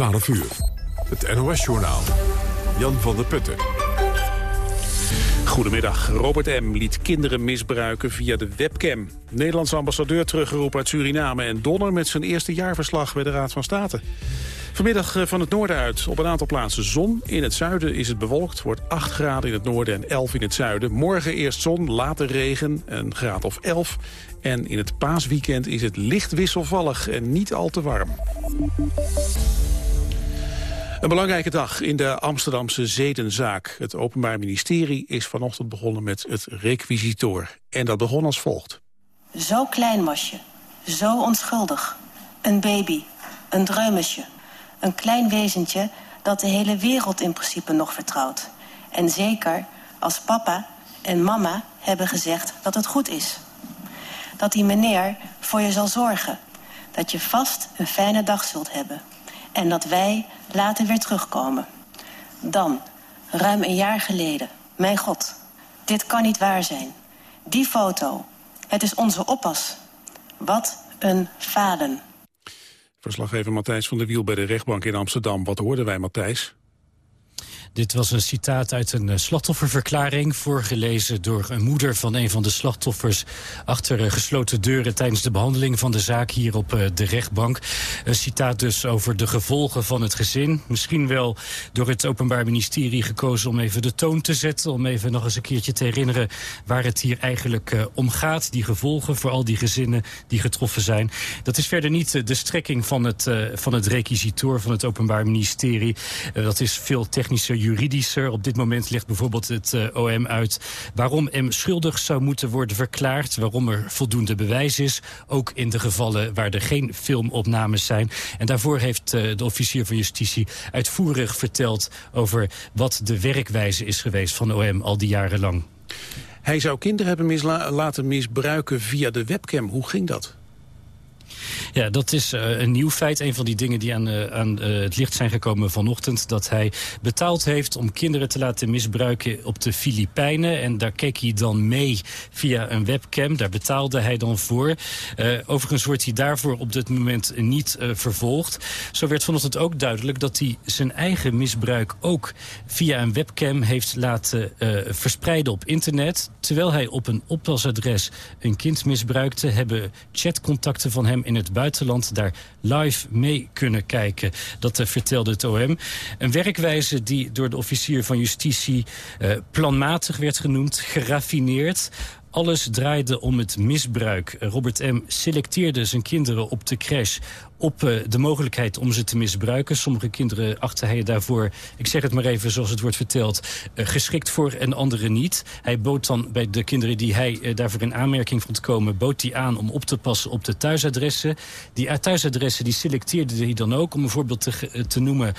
12 uur. Het NOS-journaal. Jan van der Putten. Goedemiddag. Robert M. liet kinderen misbruiken via de webcam. Nederlandse ambassadeur teruggeroepen uit Suriname... en Donner met zijn eerste jaarverslag bij de Raad van State. Vanmiddag eh, van het noorden uit op een aantal plaatsen zon. In het zuiden is het bewolkt, wordt 8 graden in het noorden en 11 in het zuiden. Morgen eerst zon, later regen, een graad of 11. En in het paasweekend is het licht wisselvallig en niet al te warm. Een belangrijke dag in de Amsterdamse zedenzaak. Het Openbaar Ministerie is vanochtend begonnen met het requisitoor. En dat begon als volgt. Zo klein was je, zo onschuldig. Een baby, een dreumesje, een klein wezentje... dat de hele wereld in principe nog vertrouwt. En zeker als papa en mama hebben gezegd dat het goed is. Dat die meneer voor je zal zorgen. Dat je vast een fijne dag zult hebben. En dat wij later weer terugkomen. Dan, ruim een jaar geleden. Mijn god, dit kan niet waar zijn. Die foto, het is onze oppas. Wat een falen. Verslaggever Matthijs van der Wiel bij de rechtbank in Amsterdam. Wat hoorden wij, Matthijs? Dit was een citaat uit een eh, slachtofferverklaring... voorgelezen door een moeder van een van de slachtoffers... achter eh, gesloten deuren tijdens de behandeling van de zaak hier op eh, de rechtbank. Een citaat dus over de gevolgen van het gezin. Misschien wel door het Openbaar Ministerie gekozen om even de toon te zetten... om even nog eens een keertje te herinneren waar het hier eigenlijk om gaat. Die gevolgen voor al die gezinnen die getroffen zijn. Dat is verder niet de strekking van het, van het requisitoor van het Openbaar Ministerie. dat is veel technischer juridischer. Op dit moment ligt bijvoorbeeld het eh, OM uit waarom M schuldig zou moeten worden verklaard. Waarom er voldoende bewijs is. Ook in de gevallen waar er geen filmopnames zijn. En daarvoor heeft uh, de officier van justitie uitvoerig verteld over wat de werkwijze is geweest van OM al die jaren lang. Hij zou kinderen hebben misla laten misbruiken via de webcam. Hoe ging dat? Ja, dat is uh, een nieuw feit. Een van die dingen die aan, uh, aan uh, het licht zijn gekomen vanochtend. Dat hij betaald heeft om kinderen te laten misbruiken op de Filipijnen. En daar keek hij dan mee via een webcam. Daar betaalde hij dan voor. overigens wordt hij daarvoor op dit moment niet vervolgd. Zo werd vanochtend ook duidelijk dat hij zijn eigen misbruik ook via een webcam heeft laten verspreiden op internet. Terwijl hij op een oppasadres een kind misbruikte, hebben chatcontacten van hem in het buitenland daar live mee kunnen kijken. Dat uh, vertelde het OM. Een werkwijze die door de officier van justitie uh, planmatig werd genoemd, geraffineerd alles draaide om het misbruik. Robert M. selecteerde zijn kinderen op de crash op uh, de mogelijkheid om ze te misbruiken. Sommige kinderen achter hij daarvoor, ik zeg het maar even zoals het wordt verteld, uh, geschikt voor en anderen niet. Hij bood dan bij de kinderen die hij uh, daarvoor in aanmerking vond komen, bood hij aan om op te passen op de thuisadressen. Die thuisadressen die selecteerde hij dan ook, om een voorbeeld te, te noemen.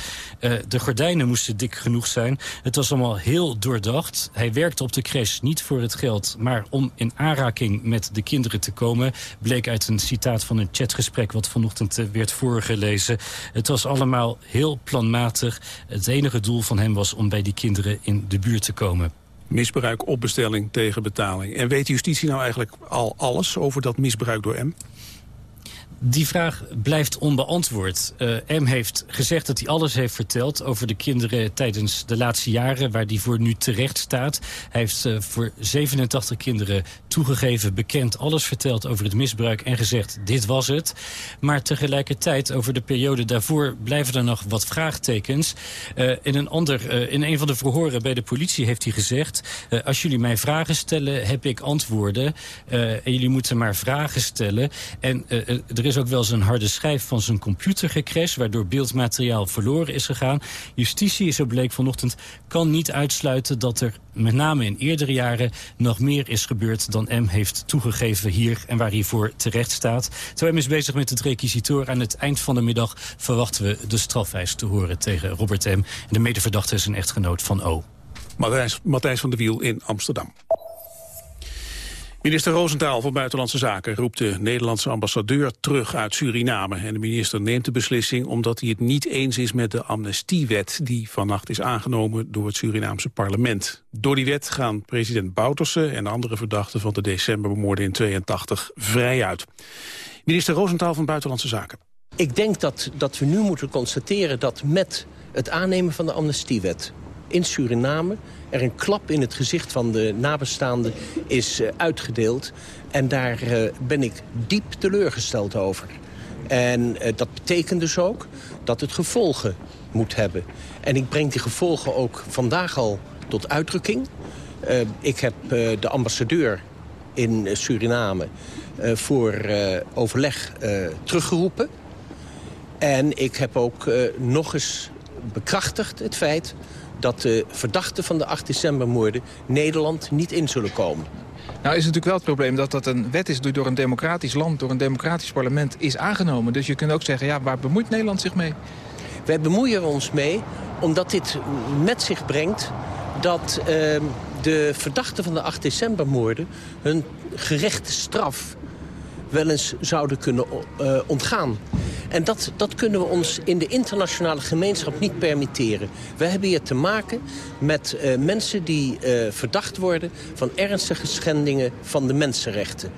de gordijnen moesten dik genoeg zijn. Het was allemaal heel doordacht. Hij werkte op de crash niet voor het geld, maar om in aanraking met de kinderen te komen. Bleek uit een citaat van een chatgesprek wat vanochtend werd voorgelezen. Het was allemaal heel planmatig. Het enige doel van hem was om bij die kinderen in de buurt te komen. Misbruik op bestelling tegen betaling. En weet justitie nou eigenlijk al alles over dat misbruik door M? Die vraag blijft onbeantwoord. Uh, M heeft gezegd dat hij alles heeft verteld over de kinderen tijdens de laatste jaren waar hij voor nu terecht staat. Hij heeft uh, voor 87 kinderen toegegeven, bekend, alles verteld over het misbruik en gezegd dit was het. Maar tegelijkertijd over de periode daarvoor blijven er nog wat vraagtekens. Uh, in, een ander, in een van de verhoren bij de politie heeft hij gezegd als jullie mij vragen stellen heb ik antwoorden en jullie moeten maar vragen stellen. En er is is ook wel een harde schijf van zijn computer gecrashed... waardoor beeldmateriaal verloren is gegaan. Justitie, zo bleek vanochtend, kan niet uitsluiten dat er met name in eerdere jaren nog meer is gebeurd dan M heeft toegegeven hier en waar hij voor terecht staat. Terwijl M is bezig met het requisitoor. Aan het eind van de middag verwachten we de strafeis te horen tegen Robert M. De medeverdachte is een echtgenoot van O. Matthijs, Matthijs van der Wiel in Amsterdam. Minister Roosentaal van Buitenlandse Zaken roept de Nederlandse ambassadeur terug uit Suriname. En de minister neemt de beslissing omdat hij het niet eens is met de amnestiewet die vannacht is aangenomen door het Surinaamse parlement. Door die wet gaan president Bouterse en andere verdachten van de decemberbemoorden in 82 vrij uit. Minister Roosentaal van Buitenlandse Zaken. Ik denk dat, dat we nu moeten constateren dat met het aannemen van de amnestiewet in Suriname er een klap in het gezicht van de nabestaanden is uh, uitgedeeld. En daar uh, ben ik diep teleurgesteld over. En uh, dat betekent dus ook dat het gevolgen moet hebben. En ik breng die gevolgen ook vandaag al tot uitdrukking. ik heb de ambassadeur in Suriname voor overleg teruggeroepen. En ik heb ook nog eens bekrachtigd het feit dat de verdachten van de 8 decembermoorden Nederland niet in zullen komen. Nou is natuurlijk wel het probleem dat dat een wet is die door een democratisch land, door een democratisch parlement is aangenomen. Dus je kunt ook zeggen, ja, waar bemoeit Nederland zich mee? Wij bemoeien ons mee omdat dit met zich brengt dat uh, de verdachten van de 8 decembermoorden hun gerechte straf wel eens zouden kunnen uh, ontgaan. En dat, dat kunnen we ons in de internationale gemeenschap niet permitteren. We hebben hier te maken met uh, mensen die uh, verdacht worden... van ernstige schendingen van de mensenrechten.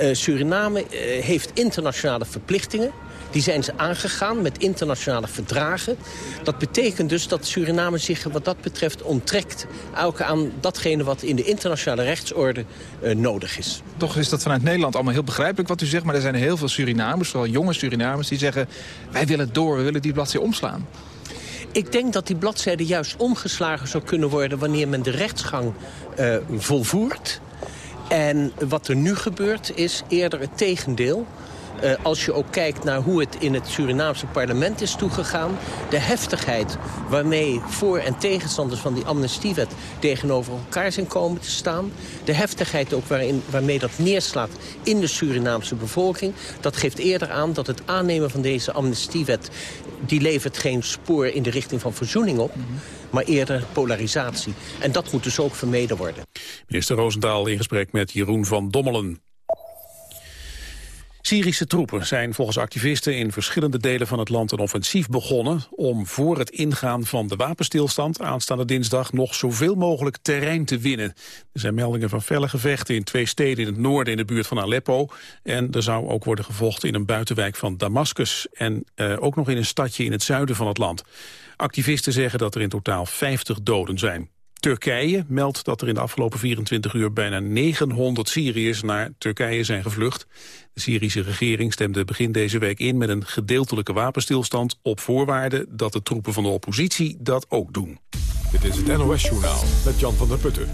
Uh, Suriname heeft internationale verplichtingen. Die zijn ze aangegaan met internationale verdragen. Dat betekent dus dat Suriname zich wat dat betreft onttrekt... ook aan datgene wat in de internationale rechtsorde uh, nodig is. Toch is dat vanuit Nederland allemaal heel begrijpelijk wat u zegt... maar er zijn heel veel Surinamers, vooral jonge Surinamers... die zeggen, wij willen door, we willen die bladzijde omslaan. Ik denk dat die bladzijde juist omgeslagen zou kunnen worden... wanneer men de rechtsgang uh, volvoert... En wat er nu gebeurt is eerder het tegendeel. Uh, als je ook kijkt naar hoe het in het Surinaamse parlement is toegegaan... de heftigheid waarmee voor- en tegenstanders van die amnestiewet... tegenover elkaar zijn komen te staan. De heftigheid ook waarin, waarmee dat neerslaat in de Surinaamse bevolking... dat geeft eerder aan dat het aannemen van deze amnestiewet... die levert geen spoor in de richting van verzoening op... Maar eerder polarisatie. En dat moet dus ook vermeden worden. Minister Roosendaal in gesprek met Jeroen van Dommelen. Syrische troepen zijn volgens activisten in verschillende delen van het land een offensief begonnen om voor het ingaan van de wapenstilstand aanstaande dinsdag nog zoveel mogelijk terrein te winnen. Er zijn meldingen van felle gevechten in twee steden in het noorden in de buurt van Aleppo en er zou ook worden gevochten in een buitenwijk van Damascus en uh, ook nog in een stadje in het zuiden van het land. Activisten zeggen dat er in totaal 50 doden zijn. Turkije meldt dat er in de afgelopen 24 uur bijna 900 Syriërs naar Turkije zijn gevlucht. De Syrische regering stemde begin deze week in met een gedeeltelijke wapenstilstand op voorwaarde dat de troepen van de oppositie dat ook doen. Dit is het NOS Journaal met Jan van der Putten.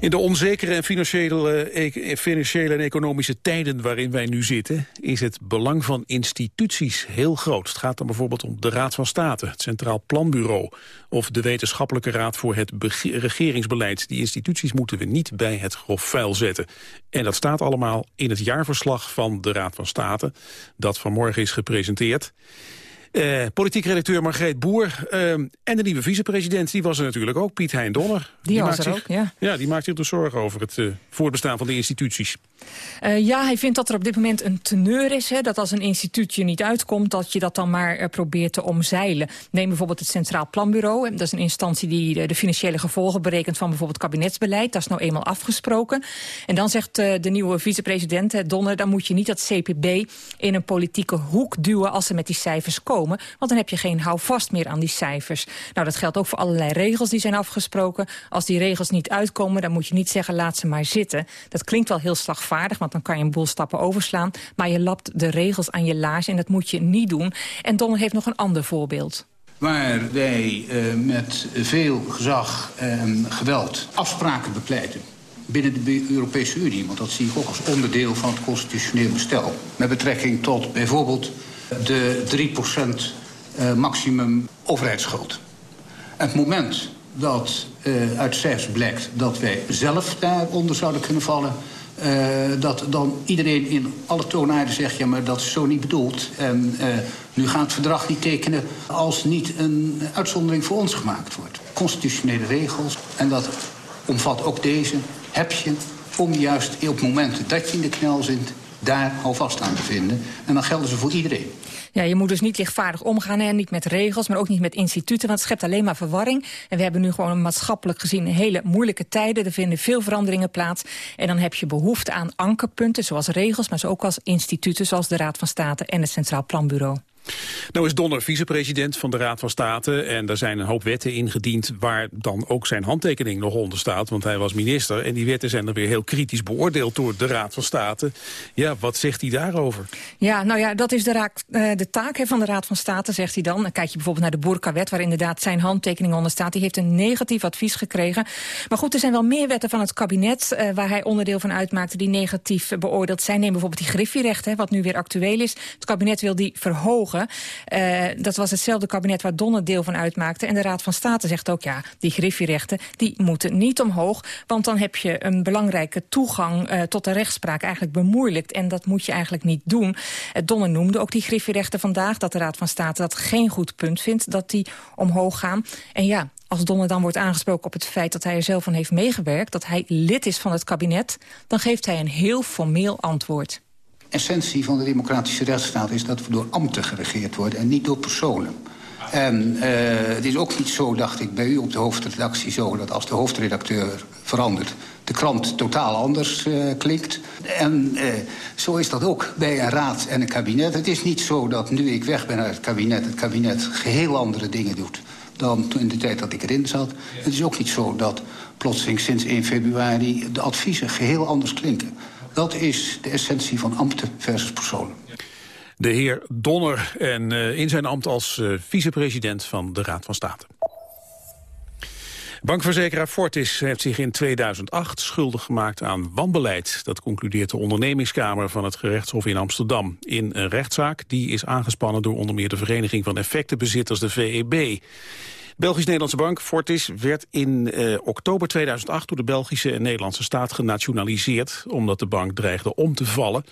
In de onzekere financiële, e- financiële en economische tijden waarin wij nu zitten... is het belang van instituties heel groot. Het gaat dan bijvoorbeeld om de Raad van State, het Centraal Planbureau... of de Wetenschappelijke Raad voor het Regeringsbeleid. Die instituties moeten we niet bij het grof vuil zetten. En dat staat allemaal in het jaarverslag van de Raad van State... dat vanmorgen is gepresenteerd. Uh, politiek redacteur Margreet Boer uh, en de nieuwe vicepresident, die was er natuurlijk ook, Piet Hein Donner. Die, die was er zich, ook, ja. Ja, die maakt zich dus zorgen over het uh, voortbestaan van de instituties. Uh, ja, hij vindt dat er op dit moment een teneur is. Hè, dat als een instituut je niet uitkomt, dat je dat dan maar probeert te omzeilen. Neem bijvoorbeeld het Centraal Planbureau. Dat is een instantie die de, financiële gevolgen berekent van bijvoorbeeld kabinetsbeleid. Dat is nou eenmaal afgesproken. En dan zegt de nieuwe vicepresident Donner, dan moet je niet dat CPB in een politieke hoek duwen als ze met die cijfers komen. Want dan heb je geen houvast meer aan die cijfers. Nou, dat geldt ook voor allerlei regels die zijn afgesproken. Als die regels niet uitkomen, dan moet je niet zeggen laat ze maar zitten. Dat klinkt wel heel slagvaardig, want dan kan je een boel stappen overslaan. Maar je lapt de regels aan je laars en dat moet je niet doen. En Donner heeft nog een ander voorbeeld waar wij uh, met veel gezag en geweld afspraken bepleiten binnen de Europese Unie. Want dat zie ik ook als onderdeel van het constitutioneel bestel. Met betrekking tot bijvoorbeeld de 3% uh, maximum overheidsschuld. Het moment dat uh, uit cijfers blijkt dat wij zelf daaronder zouden kunnen vallen... Uh, dat dan iedereen in alle toonaarden zegt... ja, maar dat is zo niet bedoeld. En nu gaat het verdrag niet tekenen als niet een uitzondering voor ons gemaakt wordt. Constitutionele regels, en dat omvat ook deze, heb je om juist op momenten dat je in de knel zit... daar houvast aan te vinden. En dan gelden ze voor iedereen. Ja, je moet dus niet lichtvaardig omgaan en niet met regels, maar ook niet met instituten, want het schept alleen maar verwarring. En we hebben nu gewoon maatschappelijk gezien hele moeilijke tijden. Er vinden veel veranderingen plaats. En dan heb je behoefte aan ankerpunten, zoals regels, maar ook als instituten, zoals de Raad van State en het Centraal Planbureau. Nou is Donner vicepresident van de Raad van State en er zijn een hoop wetten ingediend waar dan ook zijn handtekening nog onder staat, want hij was minister en die wetten zijn dan weer heel kritisch beoordeeld door de Raad van State. Ja, wat zegt hij daarover? Ja, nou ja, dat is de, uh, de taak van de Raad van State, zegt hij dan. Dan kijk je bijvoorbeeld naar de Boerka-wet, waar inderdaad zijn handtekening onder staat. Die heeft een negatief advies gekregen. Maar goed, er zijn wel meer wetten van het kabinet uh, waar hij onderdeel van uitmaakte die negatief beoordeeld zijn. Neem bijvoorbeeld die griffierechten, wat nu weer actueel is. Het kabinet wil die verhogen. Uh, dat was hetzelfde kabinet waar Donner deel van uitmaakte. En de Raad van State zegt ook, ja, die griffierechten... die moeten niet omhoog, want dan heb je een belangrijke toegang... Uh, tot de rechtspraak eigenlijk bemoeilijkt. En dat moet je eigenlijk niet doen. Uh, Donner noemde ook die griffierechten vandaag... dat de Raad van State dat geen goed punt vindt, dat die omhoog gaan. En ja, als Donner dan wordt aangesproken op het feit dat hij er zelf van heeft meegewerkt... dat hij lid is van het kabinet, dan geeft hij een heel formeel antwoord essentie van de democratische rechtsstaat is dat we door ambten geregeerd worden en niet door personen. En uh, het is ook niet zo, dacht ik, bij u op de hoofdredactie zo... dat als de hoofdredacteur verandert, de krant totaal anders uh, klinkt. En uh, zo is dat ook bij een raad en een kabinet. Het is niet zo dat nu ik weg ben uit het kabinet... het kabinet geheel andere dingen doet dan in de tijd dat ik erin zat. Het is ook niet zo dat plotseling sinds 1 februari... de adviezen geheel anders klinken. Dat is de essentie van ambten versus personen. De heer Donner en uh, in zijn ambt als uh, vicepresident van de Raad van State. Bankverzekeraar Fortis heeft zich in 2008 schuldig gemaakt aan wanbeleid. Dat concludeert de ondernemingskamer van het gerechtshof in Amsterdam. In een rechtszaak die is aangespannen door onder meer de Vereniging van Effectenbezitters, de VEB. Belgisch-Nederlandse bank Fortis werd in eh, oktober 2008 door de Belgische en Nederlandse staat genationaliseerd, omdat de bank dreigde om te vallen.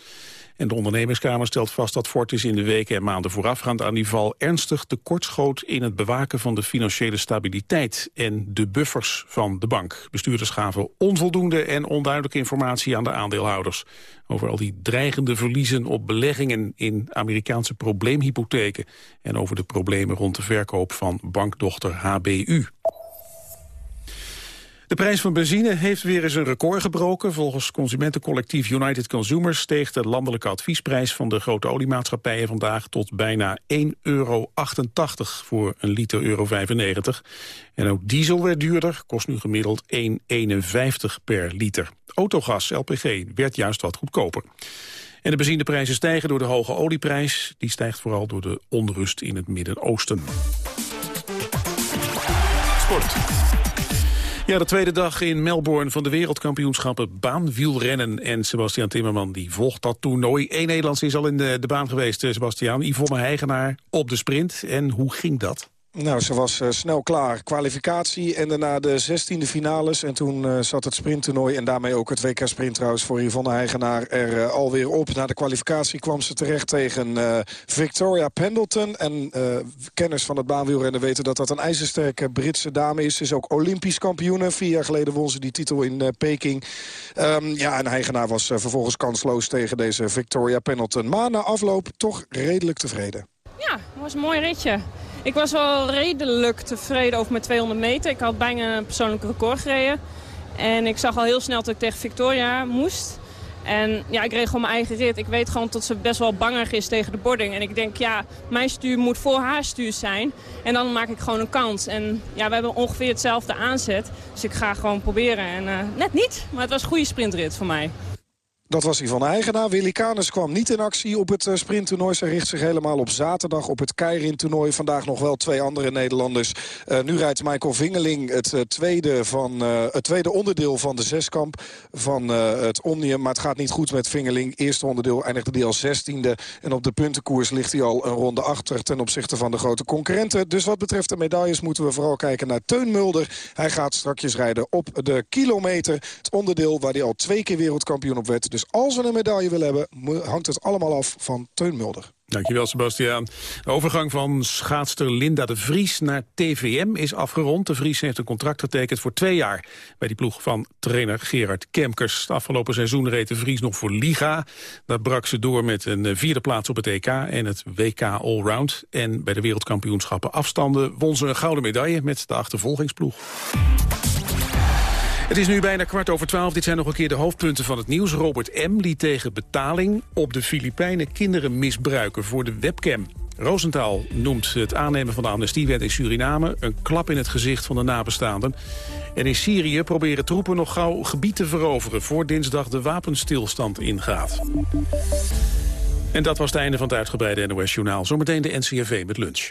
En de ondernemerskamer stelt vast dat Fortis in de weken en maanden voorafgaand aan die val ernstig tekortschoot in het bewaken van de financiële stabiliteit en de buffers van de bank. Bestuurders gaven onvoldoende en onduidelijke informatie aan de aandeelhouders over al die dreigende verliezen op beleggingen in Amerikaanse probleemhypotheken en over de problemen rond de verkoop van bankdochter HBU. De prijs van benzine heeft weer eens een record gebroken. Volgens consumentencollectief United Consumers steeg de landelijke adviesprijs van de grote oliemaatschappijen vandaag tot bijna 1,88 euro voor een liter euro 95. En ook diesel werd duurder, kost nu gemiddeld 1,51 per liter. Autogas, LPG, werd juist wat goedkoper. En de benzineprijzen stijgen door de hoge olieprijs. Die stijgt vooral door de onrust in het Midden-Oosten. Sport. Ja, de tweede dag in Melbourne van de wereldkampioenschappen baanwielrennen. En Sebastian Timmerman die volgt dat toernooi. Eén Nederlands is al in de, baan geweest, eh, Sebastian. Yvonne Heigenaar op de sprint. En hoe ging dat? Nou, ze was uh, snel klaar. Kwalificatie en daarna de 16e finales. En toen uh, zat het sprinttoernooi en daarmee ook het WK-sprint trouwens voor Yvonne Heigenaar er uh, alweer op. Na de kwalificatie kwam ze terecht tegen Victoria Pendleton. En kenners van het baanwielrennen weten dat dat een ijzersterke Britse dame is. Ze is ook Olympisch kampioene. Vier jaar geleden won ze die titel in Peking. Um, ja, en Heigenaar was vervolgens kansloos tegen deze Victoria Pendleton. Maar na afloop toch redelijk tevreden. Ja, het was een mooi ritje. Ik was wel redelijk tevreden over mijn 200 meter. Ik had bijna een persoonlijk record gereden. En ik zag al heel snel dat ik tegen Victoria moest. En ja, ik reed gewoon mijn eigen rit. Ik weet gewoon dat ze best wel bangig is tegen de boarding. En ik denk, ja, mijn stuur moet voor haar stuur zijn. En dan maak ik gewoon een kans. En ja, we hebben ongeveer hetzelfde aanzet. Dus ik ga gewoon proberen. En uh, net niet, maar het was een goede sprintrit voor mij. Dat was hij van Eigenaar. Willy Canes kwam niet in actie op het sprinttoernooi. Ze richt zich helemaal op zaterdag op het Keirin-toernooi. Vandaag nog wel twee andere Nederlanders. Uh, nu rijdt Michael Vingeling het, uh, tweede, van, het tweede onderdeel van de zeskamp van het Omnium. Maar het gaat niet goed met Vingeling. Eerste onderdeel eindigde hij al zestiende. En op de puntenkoers ligt hij al een ronde achter ten opzichte van de grote concurrenten. Dus wat betreft de medailles moeten we vooral kijken naar Teun Mulder. Hij gaat strakjes rijden op de kilometer. Het onderdeel waar hij al twee keer wereldkampioen op werd. Dus als we een medaille willen hebben, hangt het allemaal af van Teun Mulder. Dankjewel, Sebastiaan. De overgang van schaatster Linda de Vries naar TVM is afgerond. De Vries heeft een contract getekend voor twee jaar... bij die ploeg van trainer Gerard Kemkers. Het afgelopen seizoen reed de Vries nog voor Liga. Daar brak ze door met een eh, vierde plaats op het EK en het WK Allround. En bij de wereldkampioenschappen afstanden won ze een gouden medaille... met de achtervolgingsploeg. Het is nu bijna kwart over twaalf. Dit zijn nog een keer de hoofdpunten van het nieuws. Robert M. liet tegen betaling op de Filipijnen kinderen misbruiken voor de webcam. Roosentaal noemt het aannemen van de amnestiewet in Suriname... een klap in het gezicht van de nabestaanden. En in Syrië proberen troepen nog gauw gebied te veroveren... voor dinsdag de wapenstilstand ingaat. En dat was het einde van het uitgebreide NOS-journaal. Zometeen de NCRV met lunch.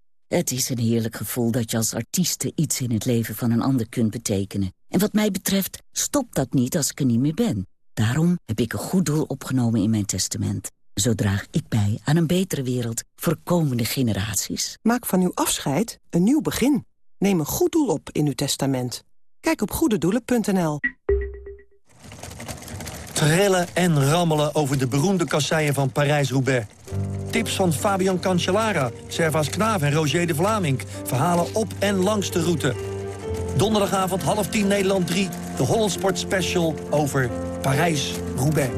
Het is een heerlijk gevoel dat je als artieste iets in het leven van een ander kunt betekenen. En wat mij betreft stopt dat niet als ik er niet meer ben. Daarom heb ik een goed doel opgenomen in mijn testament. Zo draag ik bij aan een betere wereld voor komende generaties. Maak van uw afscheid een nieuw begin. Neem een goed doel op in uw testament. Kijk op goededoelen.nl. Trillen en rammelen over de beroemde kasseien van Parijs-Roubaix. Tips van Fabian Cancellara, Servaas Knaaf en Roger de Vlaming. Verhalen op en langs de route. Donderdagavond half tien Nederland 3. De Holland Sport Special over Parijs-Roubaix.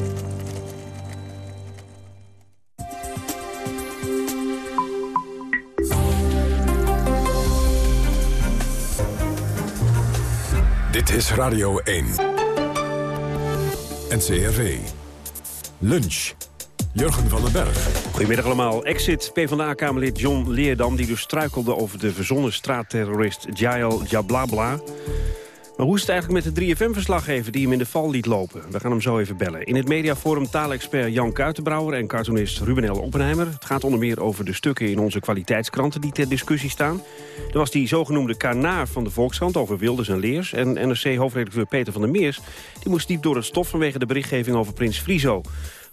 Dit is Radio 1. NCRV. Lunch. Jurgen van den Berg. Goedemiddag allemaal. Exit PvdA-kamerlid John Leerdam... die dus struikelde over de verzonnen straatterrorist Jael Jablabla. Maar hoe is het eigenlijk met de 3FM-verslaggever die hem in de val liet lopen? We gaan hem zo even bellen. In het mediaforum taalexpert Jan Kuitenbrouwer en cartoonist Ruben L. Oppenheimer. Het gaat onder meer over de stukken in onze kwaliteitskranten die ter discussie staan. Er was die zogenoemde kanaar van de Volkskrant over Wilders en Leers. En NRC-hoofdredacteur Peter van der Meers die moest diep door het stof vanwege de berichtgeving over Prins Frizo.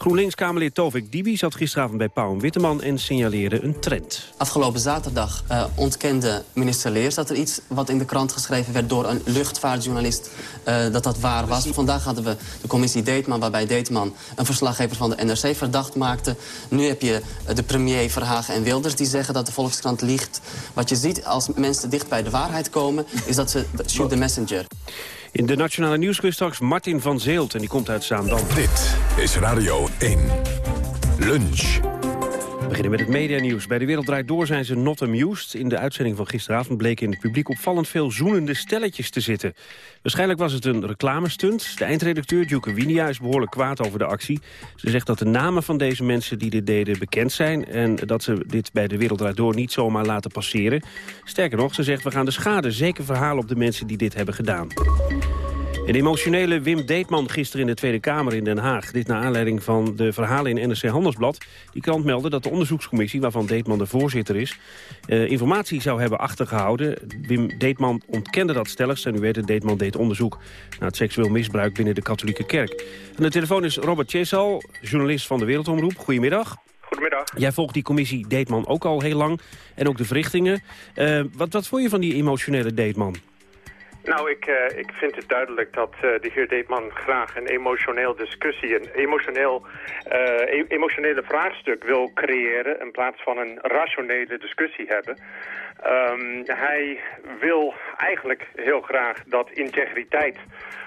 GroenLinks-Kamerlid Tovik Dibi zat gisteravond bij Pauw en Witteman... en signaleerde een trend. Afgelopen zaterdag uh, ontkende minister Leers dat er iets... wat in de krant geschreven werd door een luchtvaartjournalist... Uh, dat dat waar was. Vandaag hadden we de commissie Deetman... waarbij Deetman een verslaggever van de NRC verdacht maakte. Nu heb je uh, de premier Verhagen en Wilders die zeggen dat de Volkskrant liegt. Wat je ziet als mensen dicht bij de waarheid komen... is dat ze shoot the messenger. In de Nationale Nieuwsquiz straks Martin van Zeelt. En die komt uit Zaandam. Dit is Radio 1. Lunch. We beginnen met het medianieuws. Bij De Wereld Draait Door zijn ze not amused. In de uitzending van gisteravond bleken in het publiek opvallend veel zoenende stelletjes te zitten. Waarschijnlijk was het een reclamestunt. De eindredacteur, Duke Winia, is behoorlijk kwaad over de actie. Ze zegt dat de namen van deze mensen die dit deden bekend zijn... en dat ze dit bij De Wereld Draait Door niet zomaar laten passeren. Sterker nog, ze zegt we gaan de schade zeker verhalen op de mensen die dit hebben gedaan. Een emotionele Wim Deetman gisteren in de Tweede Kamer in Den Haag. Dit naar aanleiding van de verhalen in NRC Handelsblad. Die krant meldde dat de onderzoekscommissie, waarvan Deetman de voorzitter is... Eh, informatie zou hebben achtergehouden. Wim Deetman ontkende dat stelligst. En u weet het, Deetman deed onderzoek naar het seksueel misbruik binnen de katholieke kerk. Aan de telefoon is Robert Chesal, journalist van de Wereldomroep. Goedemiddag. Goedemiddag. Jij volgt die commissie Deetman ook al heel lang. En ook de verrichtingen. Uh, wat, wat vond je van die emotionele Deetman? Nou, ik, uh, ik vind het duidelijk dat uh, de heer Deetman graag een emotioneel discussie, een emotioneel, uh, e emotionele vraagstuk wil creëren in plaats van een rationele discussie hebben. Um, hij wil eigenlijk heel graag dat integriteit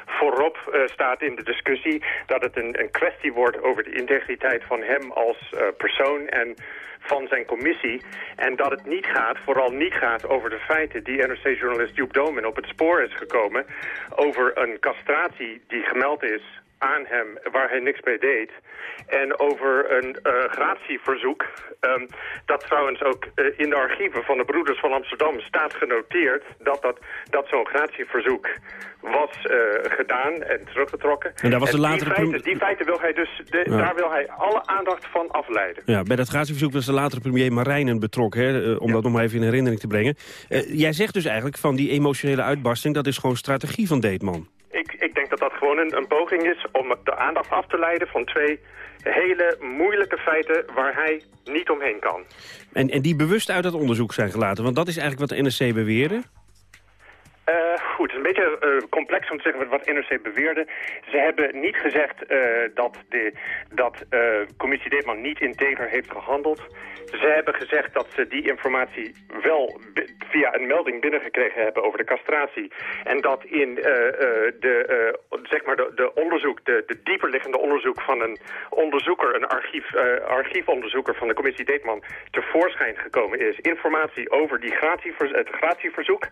voorop staat in de discussie. Dat het een, een kwestie wordt over de integriteit van hem als persoon en van zijn commissie. En dat het niet gaat, vooral niet gaat over de feiten die NRC-journalist Joep Domen op het spoor is gekomen. Over een castratie die gemeld is aan hem waar hij niks mee deed. En over een uh, gratieverzoek, um, dat trouwens ook uh, in de archieven van de Broeders van Amsterdam staat genoteerd... dat, dat, dat zo'n gratieverzoek was uh, gedaan en teruggetrokken. En daar was de die, latere... feiten, die feiten wil hij dus, de, Ja. daar wil hij alle aandacht van afleiden. Ja, bij dat gratieverzoek was de latere premier Marijnen betrokken, hè, eh, om dat nog maar even in herinnering te brengen. Eh, jij zegt dus eigenlijk van die emotionele uitbarsting, dat is gewoon strategie van Deetman. Ik, ik denk dat dat gewoon een, een poging is om de aandacht af te leiden van twee hele moeilijke feiten waar hij niet omheen kan. En, en die bewust uit dat onderzoek zijn gelaten, want dat is eigenlijk wat de NSC beweerde. Eh, goed, het is een beetje eh, complex om te zeggen wat NRC beweerde. Ze hebben niet gezegd eh, dat de dat, commissie Deetman niet integer heeft gehandeld. Ze hebben gezegd dat ze die informatie wel via een melding binnengekregen hebben over de castratie. En dat in de, zeg maar de, de onderzoek, de, de dieperliggende onderzoek van een onderzoeker, een archief, archiefonderzoeker van de commissie Deetman, tevoorschijn gekomen is. Informatie over die gratiever, het gratieverzoek.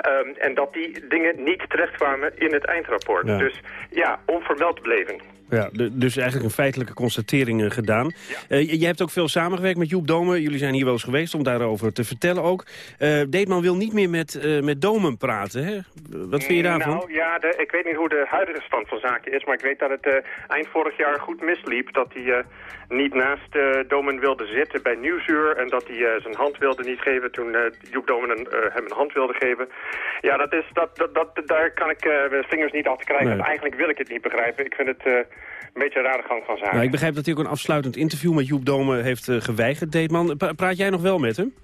Ehm, en dat die dingen niet terechtkwamen in het eindrapport. Ja. Dus ja, onvermeld bleven. Ja, dus eigenlijk een feitelijke constatering eh, gedaan. Eh, j- jij hebt ook veel samengewerkt met Joep Domen. Jullie zijn hier wel eens geweest om daarover te vertellen ook. Eh Deetman wil niet meer met, eh, met Domen praten. Hè? Wat vind je daarvan? Nou ja, de, ik weet niet hoe de huidige stand van zaken is, maar ik weet dat het eh, eind vorig jaar goed misliep. Dat hij eh, niet naast eh, Domen wilde zitten bij Nieuwsuur en dat hij eh, zijn hand wilde niet geven toen eh, Joep Domen een, eh, hem een hand wilde geven. Ja, dat is, dat, dat, dat, daar kan ik eh, mijn vingers niet achter krijgen. Nee. Eigenlijk wil ik het niet begrijpen. Ik vind het eh, een beetje een rare gang van zaken. Nou, ik begrijp dat hij ook een afsluitend interview met Joep Domen heeft eh, geweigerd, Deetman. Praat jij nog wel met hem?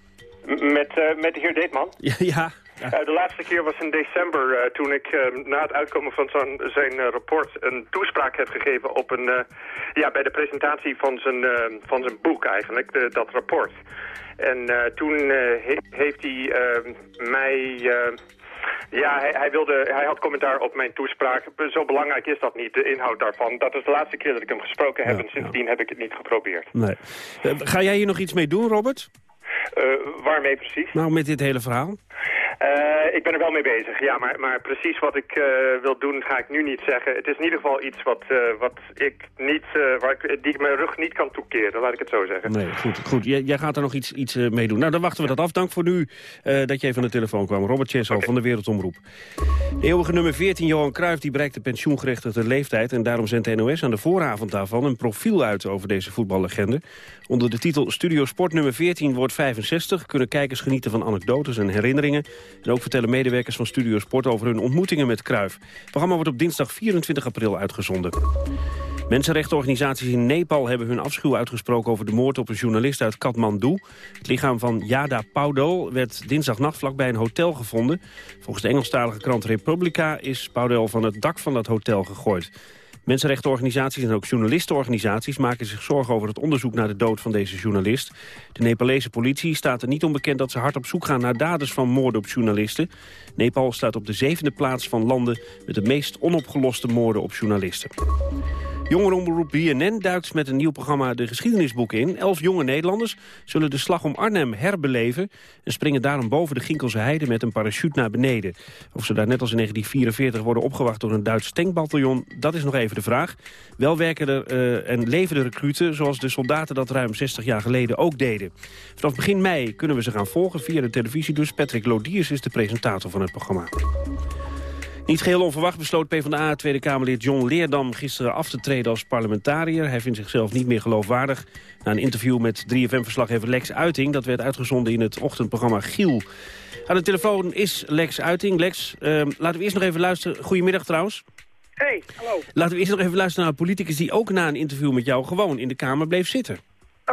Met, eh, met de heer Deetman? Ja, ja. Eh, de laatste keer was in december toen ik na het uitkomen van zijn, zijn rapport een toespraak heb gegeven op een, ja, bij de presentatie van zijn, van zijn boek eigenlijk, de- dat rapport. En toen he- heeft hij mij... ja, hij, hij, wilde, hij had commentaar op mijn toespraak. Zo belangrijk is dat niet, de inhoud daarvan. Dat is de laatste keer dat ik hem gesproken heb en sindsdien heb ik het niet geprobeerd. Nee. Eh, ga jij hier nog iets mee doen, Robert? Eh, waarmee precies? Nou, met dit hele verhaal? Eh, ik ben er wel mee bezig, ja, maar, maar precies wat ik eh, wil doen ga ik nu niet zeggen. Het is in ieder geval iets wat, eh, wat ik niet, waar ik, die ik mijn rug niet kan toekeren, laat ik het zo zeggen. Nee, goed. goed. Jij, jij gaat er nog iets, iets mee doen. Nou, dan wachten we dat af. Dank voor nu dat je even aan de telefoon kwam. Robert Chessel van de Wereldomroep. De eeuwige nummer 14, Johan Cruijff, die bereikt de pensioengerechtigde leeftijd. En daarom zendt de NOS aan de vooravond daarvan een profiel uit over deze voetballegende. Onder de titel Studio Sport nummer 14 wordt 65... kunnen kijkers genieten van anekdotes en herinneringen. En ook vertellen medewerkers van Studio Sport over hun ontmoetingen met Cruijff. Het programma wordt op dinsdag 24 april uitgezonden. Mensenrechtenorganisaties in Nepal hebben hun afschuw uitgesproken over de moord op een journalist uit Kathmandu. Het lichaam van Yada Paudel werd dinsdagnacht vlakbij een hotel gevonden. Volgens de Engelstalige krant Republica is Paudel van het dak van dat hotel gegooid. Mensenrechtenorganisaties en ook journalistenorganisaties maken zich zorgen over het onderzoek naar de dood van deze journalist. De Nepalese politie staat er niet onbekend dat ze hard op zoek gaan naar daders van moorden op journalisten. Nepal staat op de zevende plaats van landen met de meest onopgeloste moorden op journalisten. Jongerenomroep BNN duikt met een nieuw programma de geschiedenisboeken in. Elf jonge Nederlanders zullen de slag om Arnhem herbeleven... en springen daarom boven de Ginkelse heide met een parachute naar beneden. Of ze daar net als in 1944 worden opgewacht door een Duits tankbataljon... dat is nog even de vraag. Wel werken er eh, en leven de recruten zoals de soldaten dat ruim 60 jaar geleden ook deden. Vanaf begin mei kunnen we ze gaan volgen via de televisie dus. Patrick Lodiers is de presentator van het programma. Niet geheel onverwacht besloot PvdA Tweede Kamerlid John Leerdam gisteren af te treden als parlementariër. Hij vindt zichzelf niet meer geloofwaardig. Na een interview met 3FM-verslaggever Lex Uiting, dat werd uitgezonden in het ochtendprogramma Giel. Aan de telefoon is Lex Uiting. Lex, ehm, laten we eerst nog even luisteren. Goedemiddag trouwens. Hey, hallo. Laten we eerst nog even luisteren naar een politicus die ook na een interview met jou gewoon in de Kamer bleef zitten.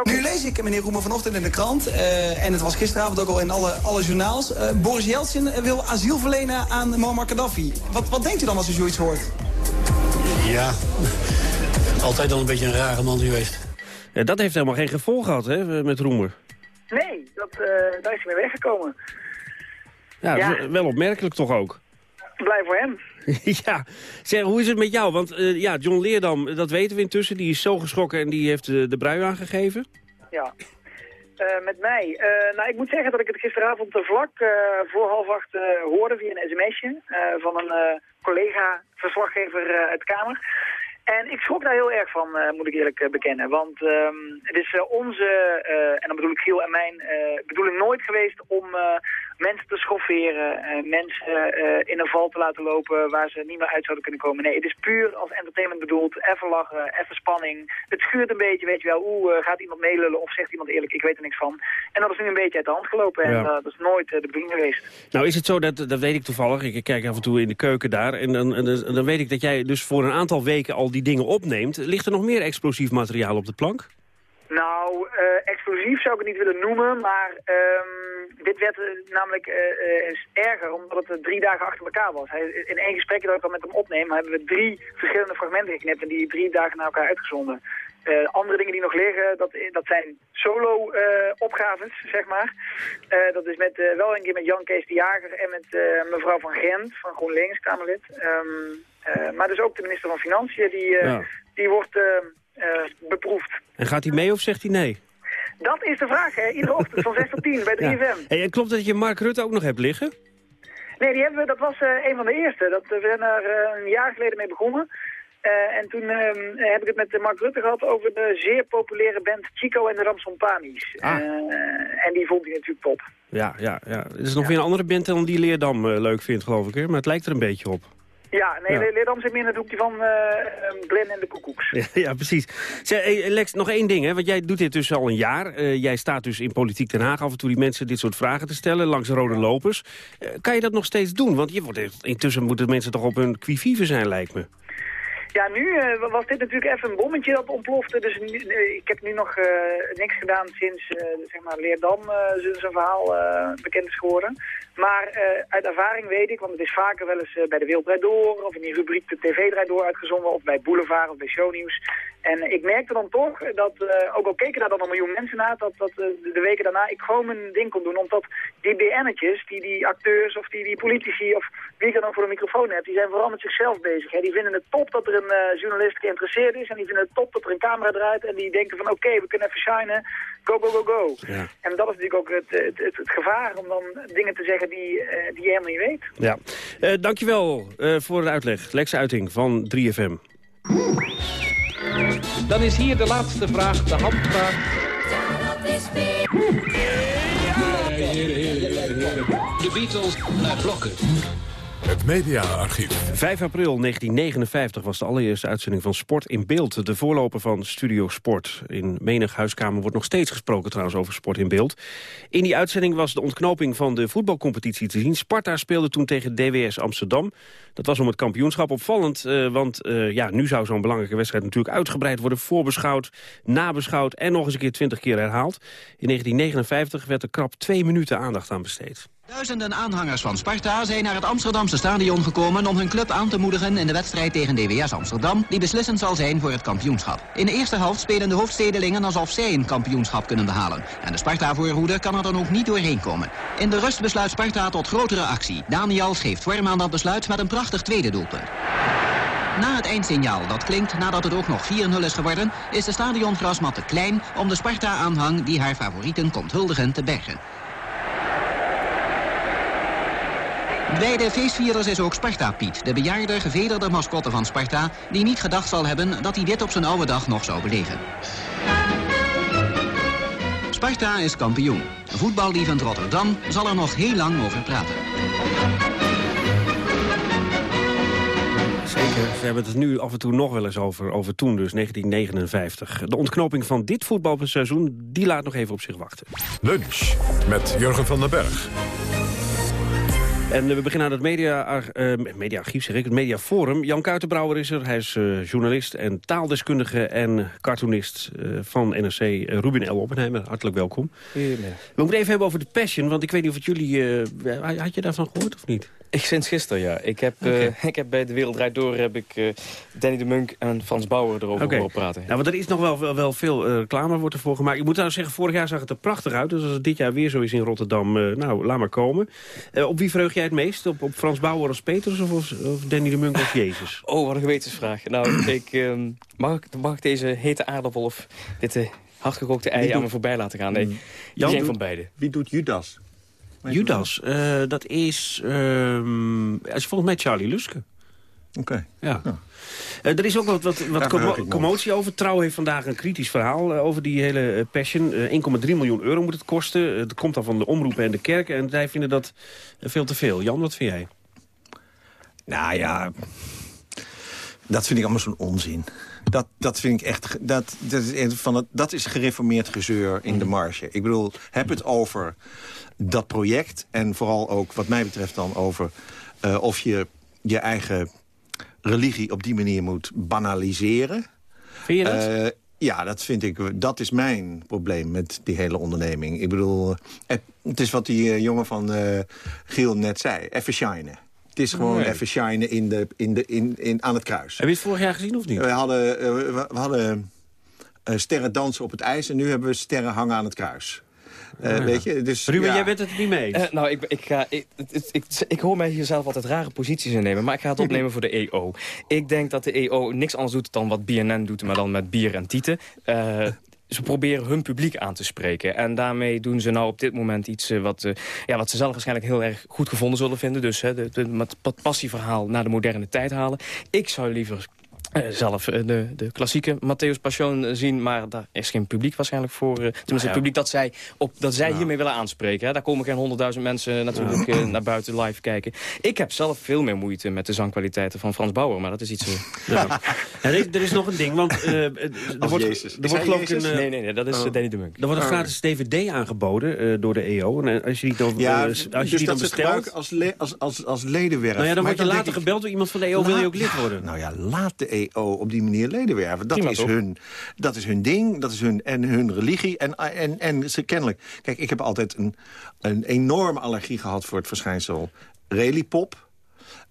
Nu lees ik meneer Roemer vanochtend in de krant, eh, en het was gisteravond ook al in alle, alle journaals. eh, Boris Yeltsin wil asiel verlenen aan Muammar Gaddafi. Wat, wat denkt u dan als u zoiets hoort? Ja, altijd al een beetje een rare man geweest. Ja, dat heeft helemaal geen gevolg gehad hè, met Roemer. Nee, dat, eh, daar is hij mee weggekomen. Ja, Ja. wel opmerkelijk toch ook. Blij voor hem. ja, zeg, hoe is het met jou? Want eh, ja, John Leerdam, dat weten we intussen, die is zo geschrokken en die heeft de brui aangegeven. Ja. Eh, met mij. Eh, nou, ik moet zeggen dat ik het gisteravond eh, vlak voor half acht hoorde via een sms'je van een collega-verslaggever uit de Kamer. En ik schrok daar heel erg van, moet ik eerlijk bekennen. Want um, het is onze, en dan bedoel ik Giel en mijn, bedoeling nooit geweest om mensen te schofferen, mensen in een val te laten lopen waar ze niet meer uit zouden kunnen komen. Nee, het is puur als entertainment bedoeld. Even lachen, even spanning. Het schuurt een beetje, weet je wel. Oeh, gaat iemand meelullen of zegt iemand eerlijk, ik weet er niks van. En dat is nu een beetje uit de hand gelopen en ja. dat is nooit de bedoeling geweest. Nou is het zo, dat, dat weet ik toevallig, ik kijk af en toe in de keuken daar. En dan, en dan weet ik dat jij dus voor een aantal weken al die dingen opneemt. Ligt er nog meer explosief materiaal op de plank? Nou, uh, explosief zou ik het niet willen noemen, maar um, dit werd uh, namelijk uh, erger omdat het drie dagen achter elkaar was. Hij, in één gesprek dat ik al met hem opneem, hebben we drie verschillende fragmenten geknipt en die drie dagen naar elkaar uitgezonden. Uh, andere dingen die nog liggen, dat, dat zijn solo-opgaves, uh, zeg maar. Uh, dat is met, wel een keer met Jan Kees de Jager en met mevrouw van Gent van GroenLinks, Kamerlid. Um, maar dus ook de minister van Financiën, die, ja. die wordt beproefd. En gaat hij mee of zegt hij nee? Dat is de vraag, hè. Iedere ochtend van 6 tot 10 bij 3FM. Ja. Hey, en klopt dat je Mark Rutte ook nog hebt liggen? Nee, die hebben we, dat was een van de eerste. Dat, we zijn er een jaar geleden mee begonnen. Uh, en toen uh, heb ik het met Mark Rutte gehad over de zeer populaire band Chico en de Ramson Pamies. Ah. En die vond hij natuurlijk top. Ja, ja, ja. Het is nog ja. weer een andere band dan die Leerdam leuk vindt, geloof ik. Hè? Maar het lijkt er een beetje op. Ja, nee, ja. Leerdam zit meer in het hoekje van Glenn en de Koekoeks. Ja, ja precies. Zeg, hey, Lex, nog één ding, hè? want jij doet dit dus al een jaar. jij staat dus in Politiek Den Haag af en toe die mensen dit soort vragen te stellen... langs rode lopers. kan je dat nog steeds doen? Want je wordt, intussen moeten mensen toch op hun quivive zijn, lijkt me. Ja, nu uh, was dit natuurlijk even een bommetje dat ontplofte. Dus nu, uh, ik heb nu nog uh, niks gedaan sinds zeg maar Leerdam zijn verhaal bekend is geworden. Maar uit ervaring weet ik, want het is vaker wel eens bij de Wereld Door... of in die rubriek de TV Draait Door uitgezonden... of bij Boulevard of bij Shownieuws. En ik merkte dan toch dat, ook al keken daar dan een miljoen mensen naar... dat, dat de weken daarna ik gewoon mijn ding kon doen. Omdat die BN'tjes, die, die acteurs of die, die politici... of wie ik dan ook voor een microfoon hebt, die zijn vooral met zichzelf bezig. Hè. Die vinden het top dat er een journalist geïnteresseerd is. En die vinden het top dat er een camera draait. En die denken van oké, okay, we kunnen even shinen. Go, go, go, go. Ja. En dat is natuurlijk ook het, het, het, het, gevaar om dan dingen te zeggen die, uh, die je helemaal niet weet. Ja. Uh, dankjewel voor de uitleg. Lex Uiting van 3FM. Dan is hier de laatste vraag, de handvraag. De Beatles naar blokken. Het mediaarchief. 5 april 1959 was de allereerste uitzending van Sport in Beeld. De voorloper van Studio Sport. In menig huiskamer wordt nog steeds gesproken trouwens over Sport in Beeld. In die uitzending was de ontknoping van de voetbalcompetitie te zien. Sparta speelde toen tegen DWS Amsterdam. Dat was om het kampioenschap opvallend. Uh, want uh, ja, nu zou zo'n belangrijke wedstrijd natuurlijk uitgebreid worden. Voorbeschouwd, nabeschouwd en nog eens een keer twintig keer herhaald. In 1959 werd er krap twee minuten aandacht aan besteed. Duizenden aanhangers van Sparta zijn naar het Amsterdamse stadion gekomen om hun club aan te moedigen in de wedstrijd tegen DWS Amsterdam, die beslissend zal zijn voor het kampioenschap. In de eerste helft spelen de hoofdstedelingen alsof zij een kampioenschap kunnen behalen. En de Sparta-voorhoede kan er dan ook niet doorheen komen. In de rust besluit Sparta tot grotere actie. Daniel geeft vorm aan dat besluit met een prachtig tweede doelpunt. Na het eindsignaal, dat klinkt nadat het ook nog 4-0 is geworden... is de stadiongrasmat te klein om de Sparta-aanhang die haar favorieten komt huldigen te bergen. Bij de feestvierders is ook Sparta-Piet, de bejaarde, gevederde mascotte van Sparta... die niet gedacht zal hebben dat hij dit op zijn oude dag nog zou beleven. Sparta is kampioen. Voetballievend Rotterdam zal er nog heel lang over praten. Zeker, we hebben het nu af en toe nog wel eens over, over toen, dus 1959. De ontknoping van dit voetbalseizoen, die laat nog even op zich wachten. Lunch met Jurgen van den Berg. En we beginnen aan het media, uh, mediaarchief, zeg ik, het mediaforum. Jan Kuitenbrouwer is er. Hij is uh, journalist en taaldeskundige en cartoonist uh, van NRC. Ruben L. Oppenheimer, hartelijk welkom. Goedemiddag. We moeten even hebben over de Passion, want ik weet niet of het jullie... had je daarvan gehoord of niet? Ik sinds gisteren, ja. Ik heb, okay. uh, ik heb bij De Wereld Draait Door heb ik, uh, Danny de Munk en Frans Bauer erover okay. praten. Nou, want er is nog wel, wel, wel veel uh, reclame wordt ervoor gemaakt. Ik moet nou zeggen, vorig jaar zag het er prachtig uit. Dus als het dit jaar weer zo is in Rotterdam, nou, laat maar komen. op wie vreug jij het meest? Op, op Frans Bauer als Petrus of, of Danny de Munk als Jezus? Oh, wat een gewetensvraag. Nou, ik, um, mag, mag ik deze hete aardappel of dit hardgekookte ei aan me voorbij laten gaan? Nee, Jan geen van beide. Wie doet Judas? Judas, uh, dat is, uh, is volgens mij Charlie Luske. Oké. Ja. Eh, er is ook wat, wat, wat commo- commotie over. Trouw heeft vandaag een kritisch verhaal eh, over die hele eh, passion. Eh, 1,3 miljoen euro moet het kosten. Het komt dan van de omroepen en de kerken. En zij vinden dat veel te veel. Jan, wat vind jij? Nou ja, dat vind ik allemaal zo'n onzin. Dat, dat vind ik echt... Dat, dat, is, van het, dat is gereformeerd gezeur in de marge. Ik bedoel, heb het over dat project. En vooral ook, wat mij betreft dan, over of je je eigen religie op die manier moet banaliseren. Vind je dat? Eh, ja, dat vind ik. Dat is mijn probleem met die hele onderneming. Ik bedoel, eh, het is wat die eh, jongen van Giel net zei. Even shinen. Het is gewoon Nee. even shinen in de, in de, in, in, aan het kruis. Heb je het vorig jaar gezien of niet? We hadden, we, we hadden sterren dansen op het ijs... en nu hebben we sterren hangen aan het kruis. Eh, Ah, ja. Weet je? Dus, Ruben, ja. jij bent het er niet mee eens. Eh, nou, ik, ik, ga, ik, ik, ik, ik hoor mij hier zelf altijd rare posities innemen. Maar ik ga het opnemen voor de EO. Ik denk dat de EO niks anders doet dan wat BNN doet... maar dan met bier en tieten. Eh, ze proberen hun publiek aan te spreken. En daarmee doen ze nou op dit moment iets wat, eh, ja, wat ze zelf waarschijnlijk heel erg goed gevonden zullen vinden. Dus hè, de, de, met het passieverhaal naar de moderne tijd halen. Ik zou liever zelf eh, de, de klassieke Matthäus Passion eh, zien. Maar daar is geen publiek waarschijnlijk voor. eh, tenminste, Nou ja. het publiek dat zij, op, dat zij hiermee willen aanspreken. Hè. Daar komen geen honderdduizend mensen natuurlijk eh, naar buiten live kijken. Ik heb zelf veel meer moeite met de zangkwaliteiten van Frans Bauer. Maar dat is iets... eh, Ja. Ja, er, er is nog een ding, want eh, er wordt, Jezus. er Is wordt geloof ik een... Eh, nee, nee, nee, dat is Oh. eh, Danny de Munk. Er wordt een Oh. gratis DVD aangeboden eh, door de EO. En eh, als je die dan, Ja, eh, als je dus die dan dat het bestelt... als, le- als, als, als ledenwerf. Nou ja, dan Maar word je later ik- gebeld door iemand van de EO. Wil je ook lid worden? Nou ja, laat de EO op die manier leden werven. Dat, Prima, is toch? hun, dat is hun ding, dat is hun, en hun religie. En, en, en ze kennelijk... Kijk, ik heb altijd een, een enorme allergie gehad voor het verschijnsel relipop.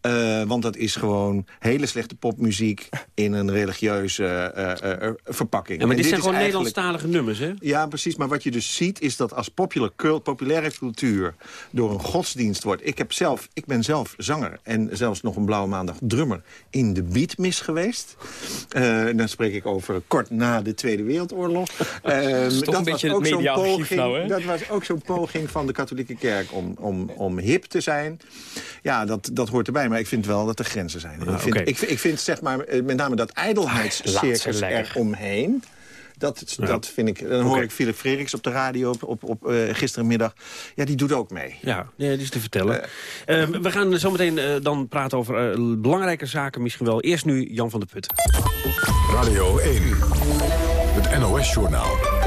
Eh, want dat is gewoon hele slechte popmuziek in een religieuze eh, eh, verpakking. Ja, maar En dit zijn gewoon eigenlijk- Nederlandstalige nummers, hè? ja, precies. Maar wat je dus ziet is dat als cult, populaire cultuur door een godsdienst wordt. Ik, heb zelf, ik ben zelf zanger en zelfs nog een blauwe maandag drummer in de Beatmis geweest. Dan spreek ik over kort na de Tweede Wereldoorlog. Eh, toch een beetje het ook zo'n poging. nou, hè? Dat was ook zo'n poging van de katholieke kerk om, om, om hip te zijn. Ja, dat, dat hoort erbij. Maar ik vind wel dat er grenzen zijn. ik, vind, oké. ik, vind- ik vind zeg maar eh, met name dat ijdelheidscircus eromheen. Dat, dat vind ik. Dan hoor ik Philip Frederiks op de radio op, op, op eh, gisterenmiddag. Ja, die doet ook mee. Ja, ja, die is te vertellen. Eh, we gaan zometeen eh, dan praten over belangrijke zaken misschien wel. Eerst nu Jan van der Put. Radio 1, het NOS-journaal.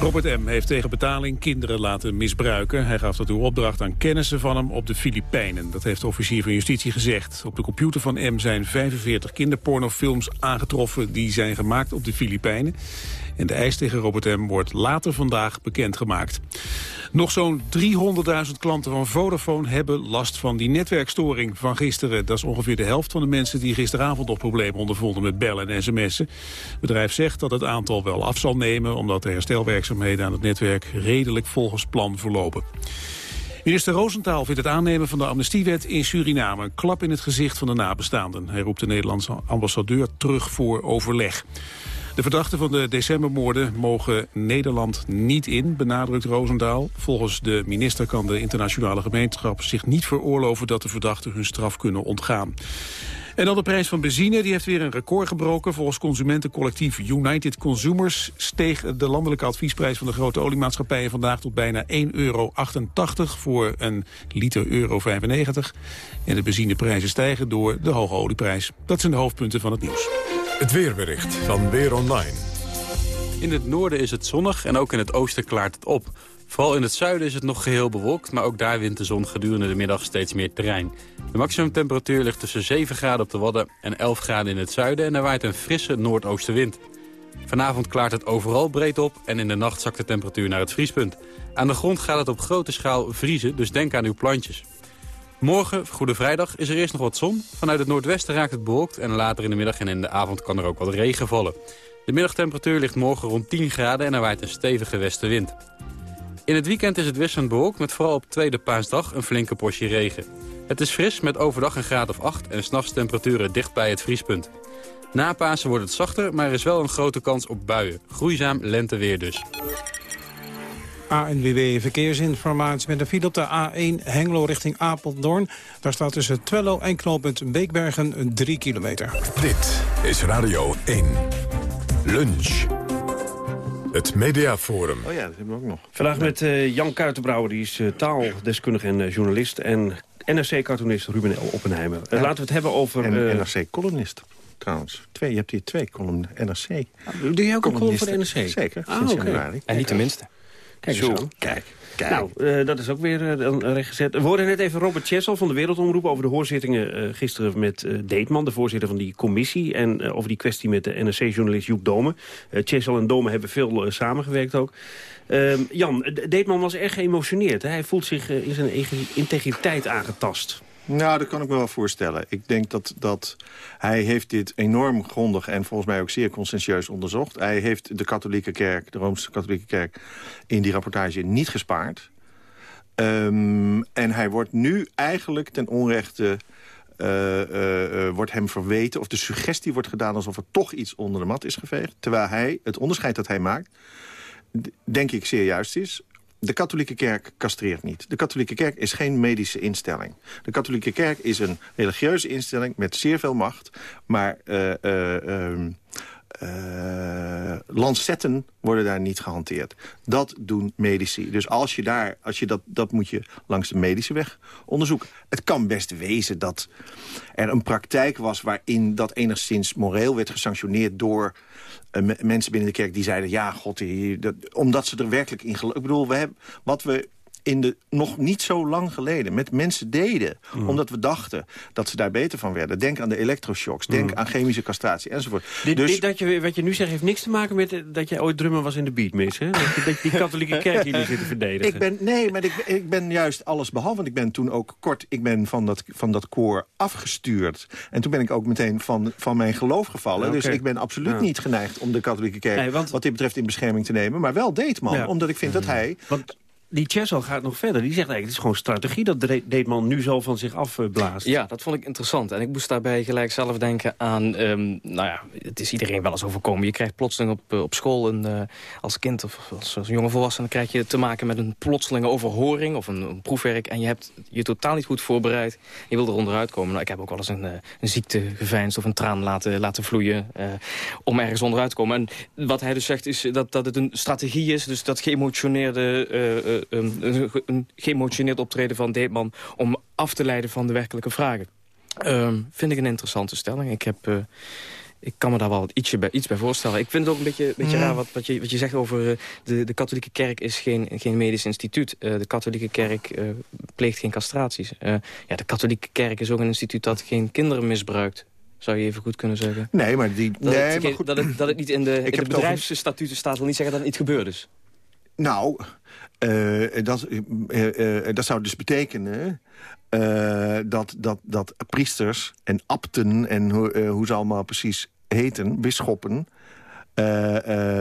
Robert M. heeft tegen betaling kinderen laten misbruiken. Hij gaf daartoe opdracht aan kennissen van hem op de Filipijnen. Dat heeft de officier van justitie gezegd. Op de computer van M zijn 45 kinderpornofilms aangetroffen... die zijn gemaakt op de Filipijnen. En de eis tegen Robert M. wordt later vandaag bekendgemaakt. Nog zo'n 300.000 klanten van Vodafone hebben last van die netwerkstoring van gisteren. Dat is ongeveer de helft van de mensen die gisteravond nog problemen ondervonden met bellen en sms'en. Het bedrijf zegt dat het aantal wel af zal nemen omdat de herstelwerkzaamheden aan het netwerk redelijk volgens plan verlopen. Minister Roosentaal vindt het aannemen van de amnestiewet in Suriname een klap in het gezicht van de nabestaanden. Hij roept de Nederlandse ambassadeur terug voor overleg. De verdachten van de decembermoorden mogen Nederland niet in, benadrukt Roosendaal. Volgens de minister kan de internationale gemeenschap zich niet veroorloven dat de verdachten hun straf kunnen ontgaan. En dan de prijs van benzine, die heeft weer een record gebroken. Volgens consumentencollectief United Consumers steeg de landelijke adviesprijs van de grote oliemaatschappijen vandaag tot bijna 1,88 euro voor een liter euro 95. En de benzineprijzen stijgen door de hoge olieprijs. Dat zijn de hoofdpunten van het nieuws. Het weerbericht van Weer Online. In het noorden is het zonnig en ook in het oosten klaart het op. Vooral in het zuiden is het nog geheel bewolkt, maar ook daar wint de zon gedurende de middag steeds meer terrein. De maximumtemperatuur ligt tussen 7 graden op de Wadden en 11 graden in het zuiden en er waait een frisse noordoostenwind. Vanavond klaart het overal breed op en in de nacht zakt de temperatuur naar het vriespunt. Aan de grond gaat het op grote schaal vriezen, dus denk aan uw plantjes. Morgen, Goede Vrijdag, is er eerst nog wat zon. Vanuit het noordwesten raakt het bewolkt en later in de middag en in de avond kan er ook wat regen vallen. De middagtemperatuur ligt morgen rond 10 graden en er waait een stevige westenwind. In het weekend is het wisselend bewolkt met vooral op tweede paasdag een flinke portie regen. Het is fris met overdag een graad of 8 en s'nachts temperaturen dicht bij het vriespunt. Na Pasen wordt het zachter, maar er is wel een grote kans op buien. Groeizaam lenteweer dus. ANWB Verkeersinformatie met een file op de A1 Hengelo richting Apeldoorn. Daar staat tussen Twello en knooppunt Beekbergen 3 kilometer. Dit is Radio 1. Lunch. Het Mediaforum. Oh ja, dat hebben we ook nog. Vandaag met uh, Jan Kuitenbrouwer, die is uh, taaldeskundige en uh, journalist. En NRC-cartoonist Ruben L. Oppenheimer. Ja. Laten we het hebben over... En NRC-columnist. Trouwens, twee, je hebt hier twee column NRC. Doe jij ook een column voor de NRC? Zeker, ah, sinds okay. januari. En niet de minste. Kijk Zo, eens aan. kijk, kijk. Nou, uh, dat is ook weer uh, rechtgezet. We hoorden net even Robert Chessel van de Wereldomroep... over de hoorzittingen uh, gisteren met Deetman, de voorzitter van die commissie... en over die kwestie met de NRC-journalist Joep Dome. Chessel en Dome hebben veel samengewerkt ook. Ehm, Jan, Deetman was erg geëmotioneerd. Hè? Hij voelt zich in zijn integriteit aangetast. Nou, dat kan ik me wel voorstellen. Ik denk dat, dat hij heeft dit enorm grondig en volgens mij ook zeer conscientieus onderzocht. Hij heeft de katholieke kerk, de Rooms-Katholieke kerk, in die rapportage niet gespaard. Um, en hij wordt nu eigenlijk ten onrechte... Uh, uh, uh, wordt hem verweten, of de suggestie wordt gedaan... alsof er toch iets onder de mat is geveegd. Terwijl hij, het onderscheid dat hij maakt... denk ik zeer juist is de katholieke kerk castreert niet. De katholieke kerk is geen medische instelling. De katholieke kerk is een religieuze instelling met zeer veel macht. Maar uh, uh, lancetten worden daar niet gehanteerd. Dat doen medici. Dus als je daar, als je dat, dat moet je langs de medische weg onderzoeken. Het kan best wezen dat er een praktijk was... waarin dat enigszins moreel werd gesanctioneerd door uh, mensen binnen de kerk die zeiden... ja, god, omdat ze er werkelijk in geloven. Ik bedoel, we hebben, wat we in de, nog niet zo lang geleden met mensen deden. Mm. Omdat we dachten dat ze daar beter van werden. Denk aan de elektroshocks, denk mm. aan chemische castratie enzovoort. Dit, dus, dit, dat je, wat je nu zegt heeft niks te maken met dat jij ooit drummer was in de Beatmis. Hè? Dat, je, dat je die katholieke kerk hier nu zit te verdedigen. Ik ben, nee, maar ik, ik ben juist alles behalve. Want ik ben toen ook kort ik ben van, dat, van dat koor afgestuurd. En toen ben ik ook meteen van, van mijn geloof gevallen. Dus ik ben absoluut ja. niet geneigd om de katholieke kerk... Nee, want, wat dit betreft in bescherming te nemen. Maar wel Deetman. Ja. Omdat ik vind dat hij... Want, die Chessel gaat nog verder. Die zegt eigenlijk, het is gewoon strategie dat Deetman nu zo van zich afblaast. Ja, dat vond ik interessant. En ik moest daarbij gelijk zelf denken aan... Um, nou ja, het is iedereen wel eens overkomen. Je krijgt plotseling op, uh, op school een, uh, als kind of als, jonge volwassene... krijg je te maken met een plotselinge overhoring of een, een, proefwerk... en je hebt je totaal niet goed voorbereid. Je wil er onderuit komen. Nou, ik heb ook wel eens een, een ziekte geveinsd of een traan laten, laten vloeien... om ergens onderuit te komen. En wat hij dus zegt is dat, dat het een strategie is. Dus dat geëmotioneerde een, een geëmotioneerd optreden van Deetman... om af te leiden van de werkelijke vragen. Um, vind ik een interessante stelling. Ik, heb, uh, ik kan me daar wel ietsje bij, iets bij voorstellen. Ik vind het ook een beetje, beetje Mm. raar wat, wat, je, wat je zegt over... Uh, de, de katholieke kerk is geen, geen medisch instituut. Uh, de katholieke kerk pleegt geen castraties. ja, de katholieke kerk is ook een instituut dat geen kinderen misbruikt zou je even goed kunnen zeggen. Nee, maar, die, dat, nee, het, maar goed. dat, het, dat het niet in de, in de bedrijfsstatuten staat... wil niet zeggen dat het niet gebeurd is. Nou, uh, dat, uh, uh, dat zou dus betekenen dat, dat, dat priesters en abten... en hoe ze allemaal precies heten, bisschoppen,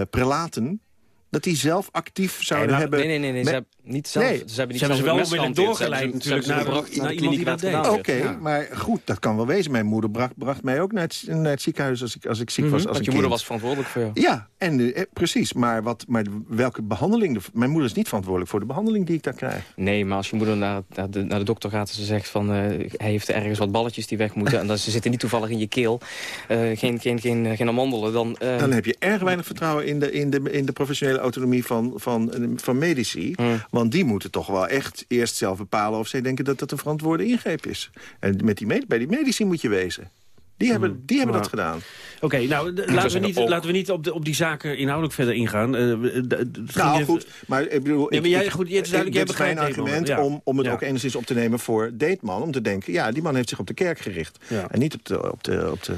prelaten... dat die zelf actief zouden hebben... Nee, nee, nee, hebben niet zelf, nee. ze hebben niet ze hebben zelf ze wel onmiddellijk doorgeleid natuurlijk naar, gebracht, naar iemand die dat deed. Oké, okay, ja. maar goed, dat kan wel wezen. Mijn moeder bracht, bracht mij ook naar het, naar het ziekenhuis als ik, als ik ziek mm -hmm, was. Als want je kind. moeder was verantwoordelijk voor jou. Ja, en, eh, precies. Maar, wat, maar welke behandeling... De, mijn moeder is niet verantwoordelijk voor de behandeling die ik daar krijg. Nee, maar als je moeder naar, naar, de, naar de dokter gaat en ze zegt van... Uh, hij heeft ergens wat balletjes die weg moeten... en dat, ze zitten niet toevallig in je keel, uh, geen, geen, geen, geen amandelen... Dan, uh, dan heb je erg weinig vertrouwen in de, in de, in de professionele autonomie van, van, van medici. Mm. Want die moeten toch wel echt eerst zelf bepalen... of zij denken dat dat een verantwoorde ingreep is. En met die, bij die medici moet je wezen. Die hebben, mm, die hebben dat gedaan. Oké, okay, nou, laten we, niet, laten we niet op, de, op die zaken inhoudelijk verder ingaan. Uh, nou, goed, maar ik bedoel... Ja, maar jij, goed, het is duidelijk, mijn argument ja. om, om het ja. ook enigszins op te nemen voor Deetman. Om te denken, ja, die man heeft zich op de kerk gericht. En niet op de... Op de, op de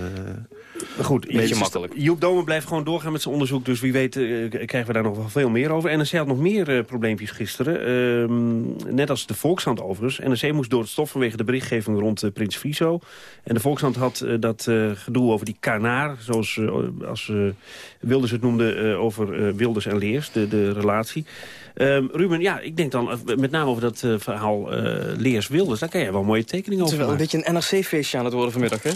goed, beetje makkelijk. Joep Domen blijft gewoon doorgaan met zijn onderzoek. Dus wie weet uh, krijgen we daar nog wel veel meer over. NRC had nog meer uh, probleempjes gisteren. Uh, net als de Volkshand overigens. NRC moest door het stof vanwege de berichtgeving rond uh, Prins Friso. En de Volkshand had dat eh, gedoe over die kanaar, zoals eh, als, eh, Wilders het noemde, eh, over eh, Wilders en Leers, de, de relatie. Ehm, Ruben, ja, ik denk dan eh, met name over dat eh, verhaal eh, Leers-Wilders. Daar kan jij wel een mooie tekening Het over wel een beetje een NRC-feestje aan het worden vanmiddag, hè?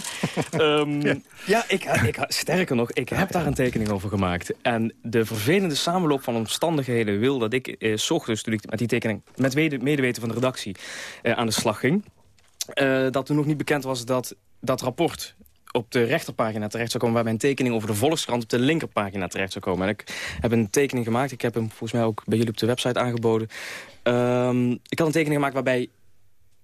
Ehm, ja, ik, ik, sterker nog, ik heb daar een tekening over gemaakt. En de vervelende samenloop van omstandigheden wil dat ik 's ochtends, toen ik met die tekening... met mede- medeweten van de redactie aan de slag ging... dat toen nog niet bekend was dat dat rapport op de rechterpagina terecht zou komen... waar mijn tekening over de Volkskrant op de linkerpagina terecht zou komen. En ik heb een tekening gemaakt. Ik heb hem volgens mij ook bij jullie op de website aangeboden. Ehm, ik had een tekening gemaakt waarbij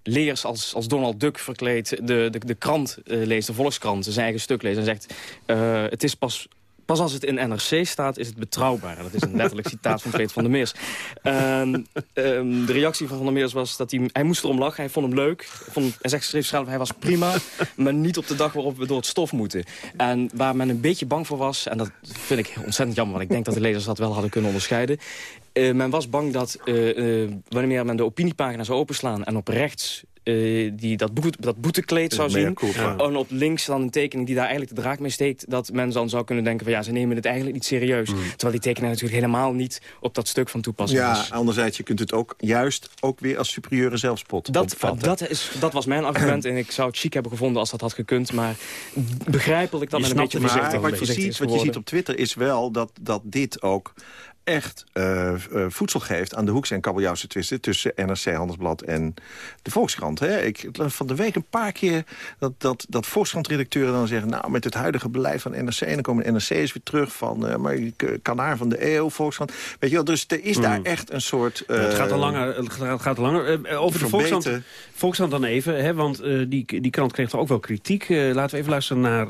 Leers als, als Donald Duck verkleed de, de, de krant eh, leest, de Volkskrant, zijn eigen stuk leest en zegt... eh, het is pas, pas als het in NRC staat, is het betrouwbaar. Dat is een letterlijk citaat van Peter van der Meers. Ehm, ehm, de reactie van Van der Meers was dat hij... Hij moest erom lachen, hij vond hem leuk. Hij, vond, hij zegt, schreef zelf, hij was prima, maar niet op de dag waarop we door het stof moeten. En waar men een beetje bang voor was, en dat vind ik ontzettend jammer... want ik denk dat de lezers dat wel hadden kunnen onderscheiden... Eh, men was bang dat eh, eh, wanneer men de opiniepagina zou openslaan... en op rechts eh, die dat, boete, dat boetekleed zou zien... en op links dan een tekening die daar eigenlijk de draak mee steekt... dat men dan zou kunnen denken van ja, ze nemen het eigenlijk niet serieus. Terwijl die tekening natuurlijk helemaal niet op dat stuk van toepassing Ja, is. anderzijds, je kunt het ook juist ook weer als superieure zelfspot Dat, opvatten. dat, is, dat was mijn argument en ik zou het chic hebben gevonden als dat had gekund. Maar begrijpelijk dat Je men een beetje het, maar voorzichtig, wat je, voorzichtig ziet, wat je ziet op Twitter is wel dat, dat dit ook echt eh, eh, voedsel geeft aan de hoeks- en kabeljauwse twisten... tussen NRC Handelsblad en de Volkskrant. Hè. Ik van de week een paar keer dat, dat, dat Volkskrant-redacteuren dan zeggen... nou, met het huidige beleid van NRC... en dan komen NRC's weer terug van... eh, maar kanaar van de eeuw, Volkskrant. Weet je wel, dus er is daar Mm. echt een soort... Het gaat al langer. Het gaat, gaat al langer. Over de Volkskrant. Volkskrant dan even, hè, want die, die krant kreeg toch ook wel kritiek. Laten we even luisteren naar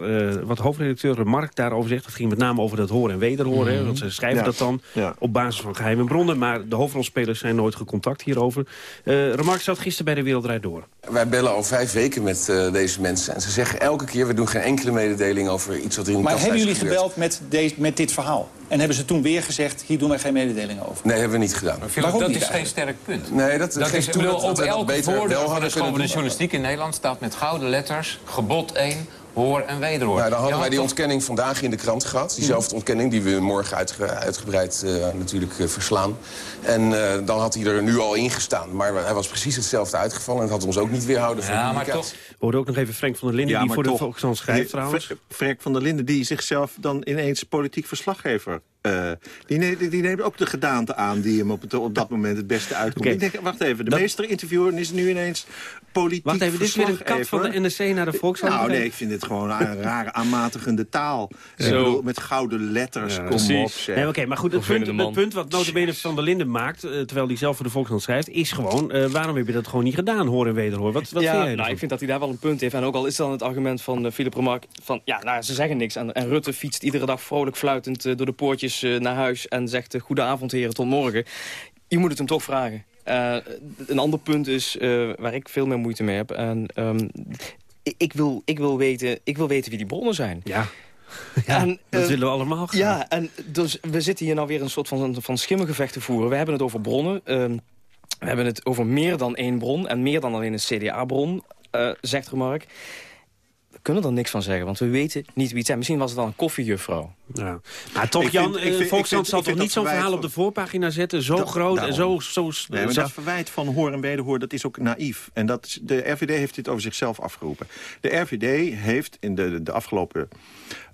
wat hoofdredacteur Remark daarover zegt. Het ging met name over dat horen en wederhoren. hè, Mhm. want ze schrijven Ja. dat dan Ja. Op basis van geheime bronnen. Maar de hoofdrolspelers zijn nooit gecontact hierover. Eh Remark zat gisteren bij de Wereldrijd Door. Wij bellen al vijf weken met eh, deze mensen. En ze zeggen elke keer, we doen geen enkele mededeling over iets wat er in de Maar hebben jullie gebeld met, deze, met dit verhaal? En hebben ze toen weer gezegd, hier doen wij geen mededelingen over? Nee, hebben we niet gedaan. Waarom dat niet is geen sterk punt. Nee, dat, is, toe ik dat, dat op we dat elke beter van de hadden van de journalistiek in Nederland staat met gouden letters gebod 1, hoor en wederhoor. Nou, dan hadden wij die toch- ontkenning vandaag in de krant gehad. Diezelfde ontkenning die we morgen uitge- uitgebreid eh, natuurlijk eh, verslaan. En eh, dan had hij er nu al in gestaan. Maar hij was precies hetzelfde uitgevallen. En het had ons ook niet weerhouden van Ja, de maar. We hoorden ook nog even Frank van der Linden, die maar voor de toch, Volkskrant schrijft die- trouwens. Frank van der Linden, die zichzelf dan ineens politiek verslaggever... eh, die, ne- die, die neemt ook de gedaante aan die hem op, het, op dat moment het beste uitkomt. Ik denk, wacht even, de Dat- meester-interviewer is nu ineens politiek Wacht even, dit is weer een kat van de NRC naar de Volkskrant. Nou nee, ik vind dit gewoon een rare aanmatigende taal. Ik Zo. bedoel, met gouden letters, Ja, kom precies. op. Nee, Oké, maar goed, het punt, het punt wat notabene Van der Linden maakt... eh, terwijl hij zelf voor de Volkskrant schrijft... is gewoon, eh, waarom heb je dat gewoon niet gedaan, hoor en wederhoor? Wat, wat ja, vind jij nou, ik vind dat hij daar wel een punt heeft. En ook al is dan het argument van uh, Philip Remark... van ja, nou, ze zeggen niks. En, en Rutte fietst iedere dag vrolijk fluitend eh, door de poortjes eh, naar huis... en zegt uh, goedenavond heren, tot morgen. Je moet het hem toch vragen. Uh, een ander punt is uh, waar ik veel meer moeite mee heb. En, um, ik, wil, ik, wil weten, ik wil weten wie die bronnen zijn. Ja. Ja, en, dat uh, willen we allemaal graag. Ja, en dus we zitten hier nou weer een soort van, van schimmengevecht te voeren. We hebben het over bronnen. Uh, we hebben het over meer dan één bron en meer dan alleen een CDA-bron, uh, zegt Remark. We kunnen er niks van zeggen, want we weten niet wie het zijn. Misschien was het dan een koffiejuffrouw. Ja. Maar toch, ik Jan, vind, vind, Volkskrant zal toch niet zo'n verhaal op de voorpagina zetten? Zo dat, groot daarom. en zo... zo nee, maar dat verwijt van hoor en wederhoor, dat is ook naïef. En dat is, de RVD heeft dit over zichzelf afgeroepen. De RVD heeft in de, de afgelopen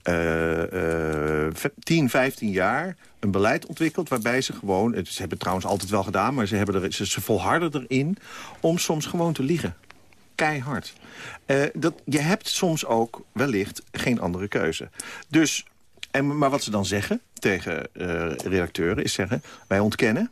uh, uh, 10, 15 jaar een beleid ontwikkeld waarbij ze gewoon... Ze hebben het trouwens altijd wel gedaan, maar ze, hebben er, ze, ze volharden erin... om soms gewoon te liegen. Keihard. Uh, dat, je hebt soms ook wellicht geen andere keuze. Dus, en, maar wat ze dan zeggen tegen uh, redacteuren is zeggen... wij ontkennen,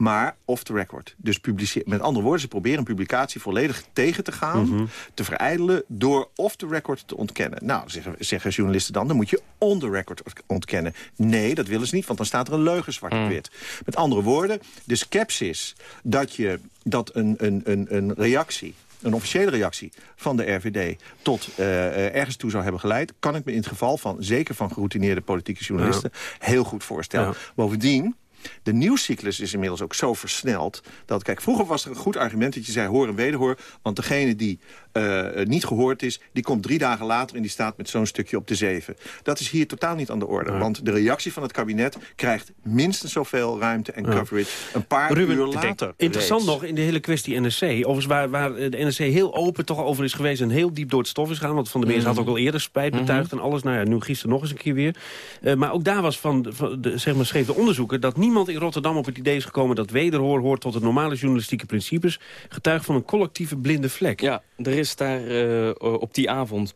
maar off the record. Dus publiceer, met andere woorden, ze proberen een publicatie volledig tegen te gaan... Mm -hmm. te verijdelen door off the record te ontkennen. Nou, zeggen, zeggen journalisten dan, dan moet je on the record ontkennen. Nee, dat willen ze niet, want dan staat er een leugen zwart op wit. Mm. Met andere woorden, de skepsis dat, je, dat een, een, een, een reactie een officiële reactie van de RVD tot uh, ergens toe zou hebben geleid... kan ik me in het geval van, zeker van geroutineerde politieke journalisten... Ja. heel goed voorstellen. Ja. Bovendien, de nieuwscyclus is inmiddels ook zo versneld... dat, kijk, vroeger was er een goed argument dat je zei hoor en wederhoor... want degene die eh, niet gehoord is... die komt drie dagen later en die staat met zo'n stukje op de zeven. Dat is hier totaal niet aan de orde. Want de reactie van het kabinet krijgt minstens zoveel ruimte en coverage... een paar Ruben, uur later. Interessant nog in de hele kwestie NSC. Overigens waar, waar de NSC heel open toch over is geweest... en heel diep door het stof is gegaan. Want Van der Meers had Mhm. ook al eerder spijt betuigd en alles. Nou ja, nu gisteren nog eens een keer weer. Eh, maar ook daar was van, de- van de, zeg maar, schreef de onderzoeker... dat niemand in Rotterdam op het idee is gekomen... dat wederhoor hoort tot de normale journalistieke principes... getuigt van een collectieve blinde vlek. Ja, er is daar eh, op die avond...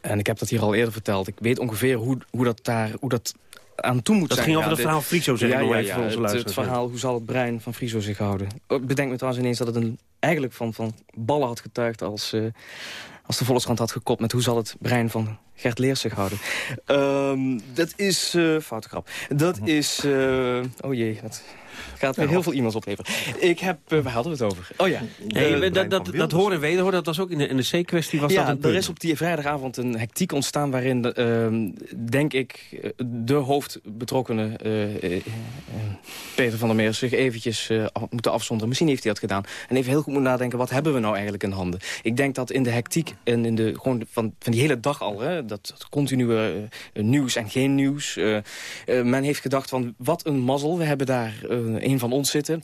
en ik heb dat hier al eerder verteld... ik weet ongeveer hoe, hoe dat daar... Hoe dat aan toe moet Dat zijn. ging over Ja, het verhaal Friso, zeg ja, ja, ja, voor onze het, verhaal, hoe zal het brein van Friso zich houden? Oh, Bedenk me trouwens ineens dat het een, eigenlijk van, van ballen had getuigd... als, eh, als de Volkskrant had gekopt met hoe zal het brein van Gert Leers zich houden. Ehm, dat is... foute grap. Dat is... eh, oh jee, dat gaat weer heel veel e-mails opleveren. Ik heb... eh, waar hadden we het over? Oh ja. Eh, dat, dat, dat horen en wederhoor, dat was ook in de NSC-kwestie. was ja, dat een er punt. is op die vrijdagavond een hectiek ontstaan... waarin, de, ehm, denk ik, eh, de hoofdbetrokkenen... eh, eh, Peter van der Meer zich eventjes eh, moeten afzonderen. Misschien heeft hij dat gedaan. En even heel goed moeten nadenken, wat hebben we nou eigenlijk in handen? Ik denk dat in de hectiek en in de, gewoon van, van die hele dag al... Hè, dat, dat continue nieuws en geen nieuws... men heeft gedacht van, wat een mazzel. We hebben daar eh, een van ons zitten...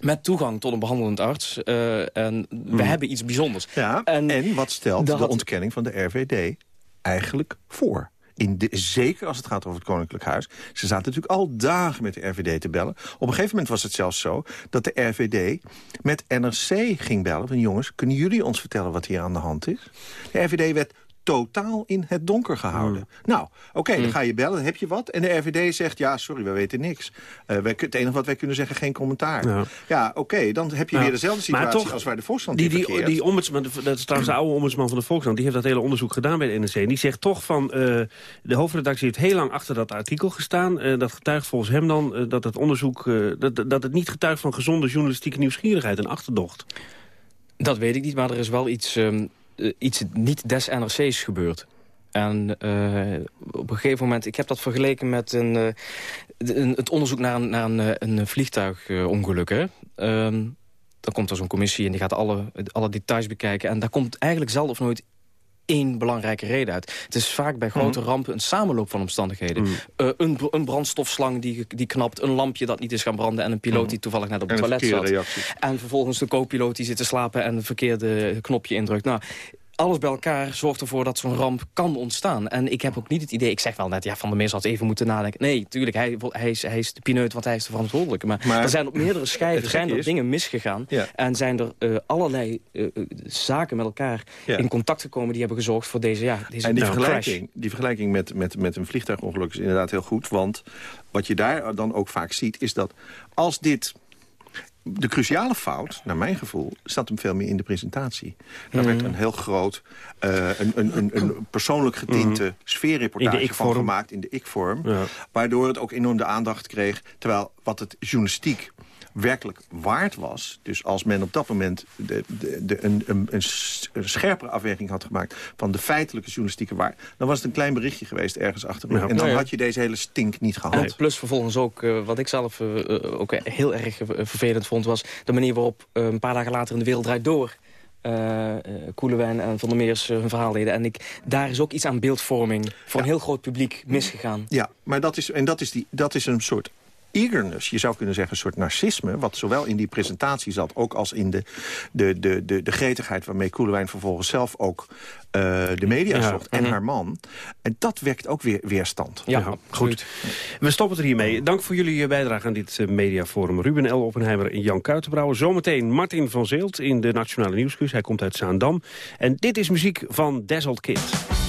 Met toegang tot een behandelend arts. eh, en we hebben iets bijzonders. Ja, en, wat stelt dat de ontkenning van de RVD eigenlijk voor? In de, zeker als het gaat over het Koninklijk Huis. Ze zaten natuurlijk al dagen met de RVD te bellen. Op een gegeven moment was het zelfs zo dat de RVD met NRC ging bellen. Van jongens, kunnen jullie ons vertellen wat hier aan de hand is? De RVD werd totaal in het donker gehouden. Nou, oké, dan ga je bellen, dan heb je wat. En de RVD zegt, ja, sorry, we weten niks. Eh, wij, het enige wat wij kunnen zeggen, geen commentaar. Ja, Ja. oké, dan heb je Ja. weer dezelfde Maar situatie toch, als waar de Volkskrant die, die, die ombudsman, dat is trouwens de oude ombudsman van de Volkskrant... die heeft dat hele onderzoek gedaan bij de NRC. En die zegt toch van, eh, de hoofdredactie heeft heel lang achter dat artikel gestaan. Eh, dat getuigt volgens hem dan dat het onderzoek... eh, dat, dat het niet getuigt van gezonde journalistieke nieuwsgierigheid en achterdocht. Dat weet ik niet, maar er is wel iets, ehm, eh, iets niet des NRC's gebeurd. En eh, op een gegeven moment, ik heb dat vergeleken met een, eh, een- het onderzoek naar een, naar een, eh, een vliegtuigongeluk. hè. Ehm, dan komt er zo'n commissie en die gaat alle, alle details bekijken. En daar komt eigenlijk zelden of nooit één belangrijke reden uit. Het is vaak bij grote Mhm. rampen een samenloop van omstandigheden. Eh, een, een brandstofslang die, die knapt, een lampje dat niet is gaan branden... en een piloot die toevallig net op het toilet zat. En vervolgens de co-piloot die zit te slapen... en een verkeerde knopje indrukt. Nou, alles bij elkaar zorgt ervoor dat zo'n ramp kan ontstaan. En ik heb ook niet het idee... Ik zeg wel net, ja, Van der Meers had even moeten nadenken. Nee, tuurlijk, hij, hij, is, hij is de pineut, want hij is de verantwoordelijke. Maar, Maar er zijn op meerdere schijven zijn er is- dingen misgegaan. Ja. En zijn er eh, allerlei eh, eh, zaken met elkaar Ja. in contact gekomen... die hebben gezorgd voor deze, ja, deze En die crash. vergelijking, die vergelijking met, met, met een vliegtuigongeluk is inderdaad heel goed. Want wat je daar dan ook vaak ziet, is dat als dit... De cruciale fout, naar mijn gevoel, staat hem veel meer in de presentatie. Daar werd een heel groot, eh, een, een, een, een persoonlijk getinte In sfeerreportage van gemaakt in de ik-vorm. Ja. Waardoor het ook enorm de aandacht kreeg. Terwijl wat het journalistiek werkelijk waard was... dus als men op dat moment de, de, de, een, een, een scherpere afweging had gemaakt... van de feitelijke journalistieke waarde... dan was het een klein berichtje geweest ergens achterin. Ja. En dan Ja, had je deze hele stink niet gehad. En plus vervolgens ook, eh, wat ik zelf eh, eh, ook heel erg vervelend vond... was de manier waarop een paar dagen later in de wereld draait door... eh, Koelewijn en Van der Meers hun verhaal deden. En ik, daar is ook iets aan beeldvorming voor een heel groot publiek misgegaan. Ja, maar dat is, en dat is, die, dat is een soort eagerness, je zou kunnen zeggen een soort narcisme... wat zowel in die presentatie zat, ook als in de, de, de, de, de gretigheid... waarmee Koelewijn vervolgens zelf ook eh, de media Ja. zocht en Mhm. haar man. En dat wekt ook weer weerstand. Ja, goed. We stoppen het er hiermee. Dank voor jullie eh, bijdrage aan dit eh, mediaforum. Ruben L. Oppenheimer en Jan Kuitenbrouwer. Zometeen Martin van Zeelt in de Nationale Nieuwsquiz. Hij komt uit Zaandam. En dit is muziek van Dazzled Kid.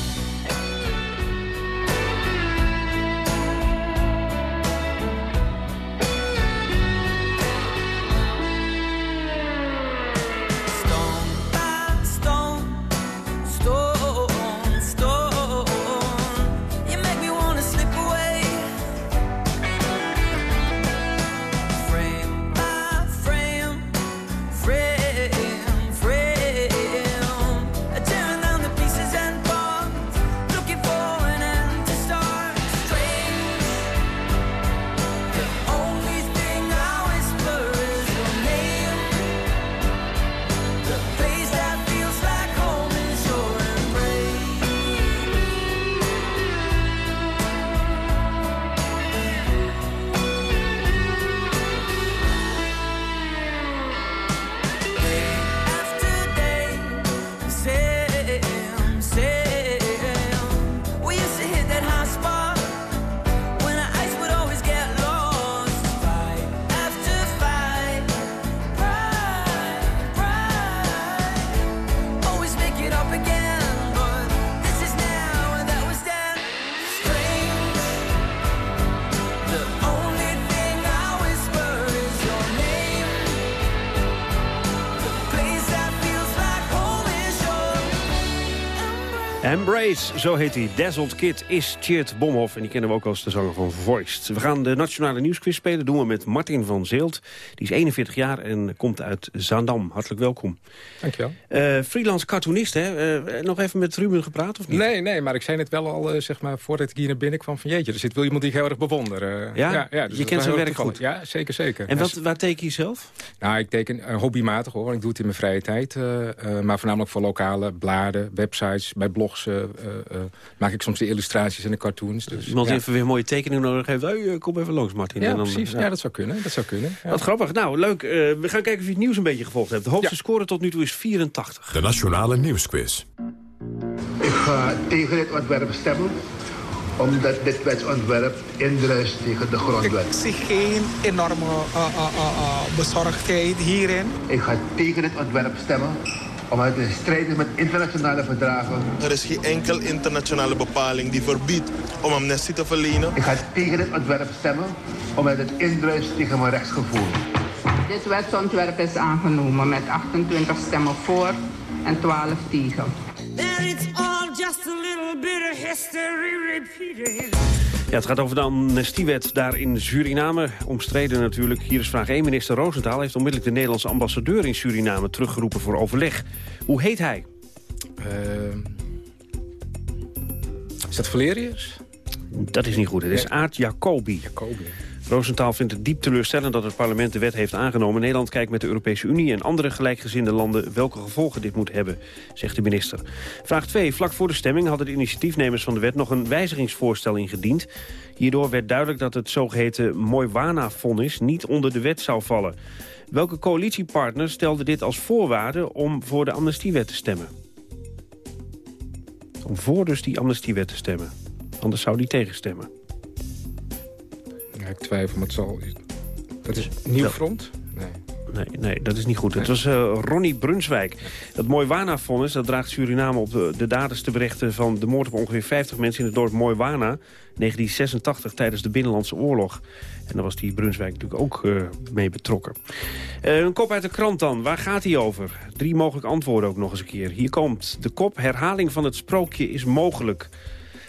Zo heet hij. Dazzled Kid is Cheert Bomhoff. En die kennen we ook als de zanger van Voiced. We gaan de Nationale Nieuwsquiz spelen. doen we met Martin van Zeelt. Die is 41 jaar en komt uit Zaandam. Hartelijk welkom. Dankjewel. Uh, freelance cartoonist, hè? Uh, nog even met Ruben gepraat, of niet? Nee, nee, maar ik zei net wel al, uh, zeg maar, voordat ik hier naar binnen kwam... van jeetje, er zit wel iemand die ik heel erg bewonder. ja? ja, ja dus je kent zijn werk toevallig. goed? Ja, zeker, zeker. En wat, waar teken je zelf? Nou, ik teken hobbymatig, hoor. Ik doe het in mijn vrije tijd. maar voornamelijk voor lokale bladen, websites, bij blogs... maak ik soms de illustraties en de cartoons. Dus, Iemand ja. even weer een mooie tekening nodig heeft. Hey, kom even langs, Martin. Ja, en dan, precies. Ja. dat zou kunnen. Dat zou kunnen. Ja. Wat grappig. Nou, leuk. Uh, we gaan kijken of je het nieuws een beetje gevolgd hebt. De hoogste score tot nu toe is 84. De Nationale Nieuwsquiz. Ik ga tegen dit ontwerp stemmen omdat dit wetsontwerp indruist tegen de grondwet. Ik zie geen enorme uh, uh, uh, bezorgdheid hierin. Ik ga tegen dit ontwerp stemmen omdat het in strijd is met internationale verdragen. Er is geen enkel internationale bepaling die verbiedt om amnestie te verlenen. Ik ga tegen dit ontwerp stemmen omdat het indruist tegen mijn rechtsgevoel. Dit wetsontwerp is aangenomen met 28 stemmen voor en 12 tegen. Ja, het gaat over de amnestiewet daar in Suriname. Omstreden natuurlijk. Hier is vraag 1. Minister Roosentaal heeft onmiddellijk de Nederlandse ambassadeur in Suriname teruggeroepen voor overleg. Hoe heet hij? Uh, is dat Valerius? Dat is niet goed. Het is Aart Jacobi. Jacobi. Roosentaal vindt het diep teleurstellend dat het parlement de wet heeft aangenomen. Nederland kijkt met de Europese Unie en andere gelijkgezinde landen welke gevolgen dit moet hebben, zegt de minister. Vraag 2. Vlak voor de stemming hadden de initiatiefnemers van de wet nog een wijzigingsvoorstel ingediend. Hierdoor werd duidelijk dat het zogeheten Moiwana-vonnis niet onder de wet zou vallen. Welke coalitiepartner stelde dit als voorwaarde om voor de amnestiewet te stemmen? Om voor dus die amnestiewet te stemmen. Anders zou die tegenstemmen. Ja, ik twijfel, maar het zal... Dat is Nieuw Front? Nee. Nee, nee, dat is niet goed. Het was uh, Ronnie Brunswijk. Dat Moiwana-vonnis dat draagt Suriname op de, de daders te berechten... van de moord op ongeveer 50 mensen in het dorp Moiwana... 1986 tijdens de Binnenlandse Oorlog. En daar was die Brunswijk natuurlijk ook uh, mee betrokken. Uh, een kop uit de krant dan. Waar gaat hij over? Drie mogelijke antwoorden ook nog eens een keer. Hier komt de kop. Herhaling van het sprookje is mogelijk.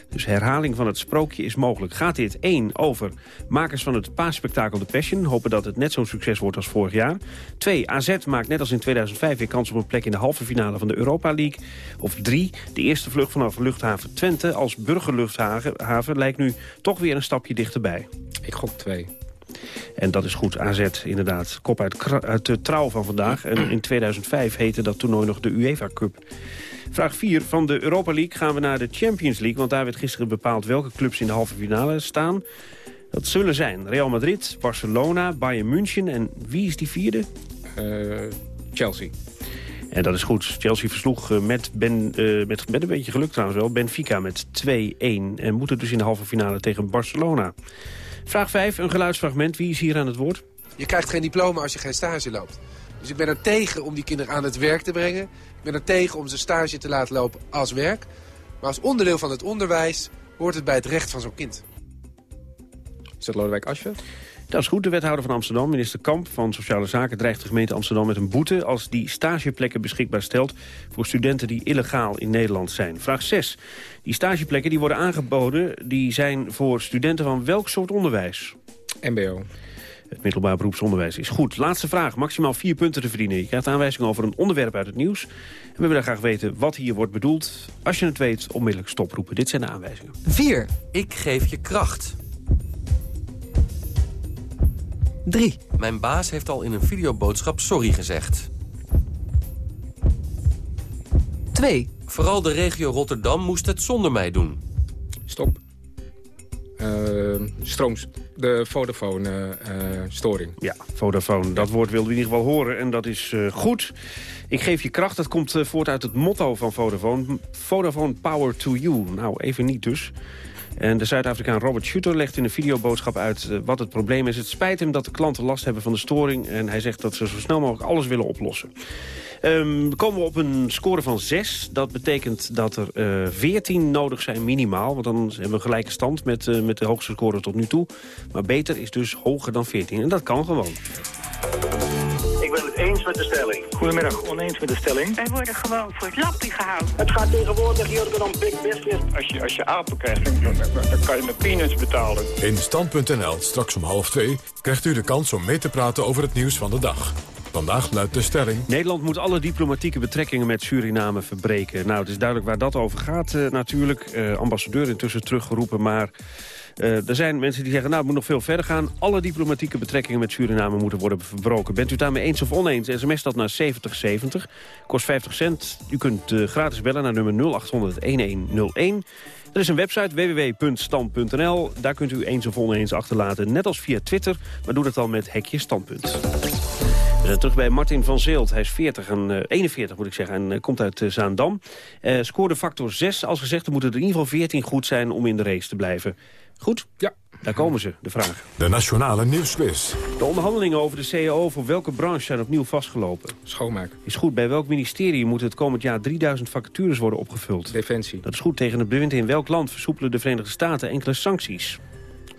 Dus herhaling van het sprookje is mogelijk. Gaat dit 1 over makers van het paasspektakel The Passion... hopen dat het net zo'n succes wordt als vorig jaar. 2. AZ maakt net als in 2005 weer kans op een plek in de halve finale van de Europa League. Of 3. De eerste vlucht vanaf luchthaven Twente als burgerluchthaven... lijkt nu toch weer een stapje dichterbij. Ik gok 2. En dat is goed, AZ inderdaad. Kop uit, uit de trouw van vandaag. En in 2005 heette dat toernooi nog de UEFA Cup. Vraag 4 van de Europa League gaan we naar de Champions League. Want daar werd gisteren bepaald welke clubs in de halve finale staan. Dat zullen zijn Real Madrid, Barcelona, Bayern München en wie is die vierde? Uh, Chelsea. En dat is goed. Chelsea versloeg met, ben, uh, met, met een beetje geluk trouwens wel Benfica met 2-1. En moeten dus in de halve finale tegen Barcelona. Vraag 5, een geluidsfragment. Wie is hier aan het woord? Je krijgt geen diploma als je geen stage loopt. Dus ik ben er tegen om die kinderen aan het werk te brengen. Ik ben er tegen om ze stage te laten lopen als werk. Maar als onderdeel van het onderwijs hoort het bij het recht van zo'n kind. Is dat Lodewijk Asscher? Dat is goed. De wethouder van Amsterdam, minister Kamp van Sociale Zaken... dreigt de gemeente Amsterdam met een boete... als die stageplekken beschikbaar stelt voor studenten die illegaal in Nederland zijn. Vraag 6. Die stageplekken die worden aangeboden... die zijn voor studenten van welk soort onderwijs? MBO. Het middelbaar beroepsonderwijs is goed. Laatste vraag. Maximaal vier punten te verdienen. Je krijgt aanwijzingen over een onderwerp uit het nieuws. En we willen graag weten wat hier wordt bedoeld. Als je het weet, onmiddellijk stoproepen. Dit zijn de aanwijzingen. 4. Ik geef je kracht. 3. Mijn baas heeft al in een videoboodschap sorry gezegd. 2. Vooral de regio Rotterdam moest het zonder mij doen. Stop. Uh, strooms, de Vodafone-storing. Uh, ja, Vodafone. Dat woord wilden in ieder geval horen en dat is uh, goed. Ik geef je kracht, dat komt voort uit het motto van Vodafone. Vodafone Power to You. Nou, even niet dus. En de Zuid-Afrikaan Robert Schutter legt in een videoboodschap uit uh, wat het probleem is. Het spijt hem dat de klanten last hebben van de storing. En hij zegt dat ze zo snel mogelijk alles willen oplossen. Um, komen we op een score van 6. Dat betekent dat er uh, 14 nodig zijn minimaal. Want dan hebben we gelijke stand met, uh, met de hoogste score tot nu toe. Maar beter is dus hoger dan 14. En dat kan gewoon. Met de stelling. Goedemiddag, oneens met de stelling. Wij worden gewoon voor het lappie gehouden. Het gaat tegenwoordig hier dan big business. Als je, als je apen krijgt, dan, kan je met peanuts betalen. In Stand.nl, straks om half twee, krijgt u de kans om mee te praten over het nieuws van de dag. Vandaag luidt de stelling... Nederland moet alle diplomatieke betrekkingen met Suriname verbreken. Nou, het is duidelijk waar dat over gaat eh, natuurlijk. Eh, ambassadeur intussen teruggeroepen, maar... eh, er zijn mensen die zeggen, nou, het moet nog veel verder gaan. Alle diplomatieke betrekkingen met Suriname moeten worden verbroken. Bent u het daarmee eens of oneens? SMS dat naar 7070. Kost 50 cent. U kunt eh, gratis bellen naar nummer 0800-1101. Er is een website www.stand.nl. Daar kunt u eens of oneens achterlaten. Net als via Twitter, maar doe dat dan met hekje standpunt. We zijn terug bij Martin van Zeelt. Hij is 40 en, eh, 41 moet ik zeggen en eh, komt uit eh, Zaandam. Eh, scoorde factor 6. Als gezegd, er moeten er in ieder geval 14 goed zijn om in de race te blijven. Goed? Ja. Daar komen ze, de vraag. De Nationale Nieuwsquiz. De onderhandelingen over de CAO voor welke branche zijn opnieuw vastgelopen? Schoonmaak. Is goed. Bij welk ministerie moeten het komend jaar 3000 vacatures worden opgevuld? Defensie. Dat is goed. Tegen het bewind in welk land versoepelen de Verenigde Staten enkele sancties?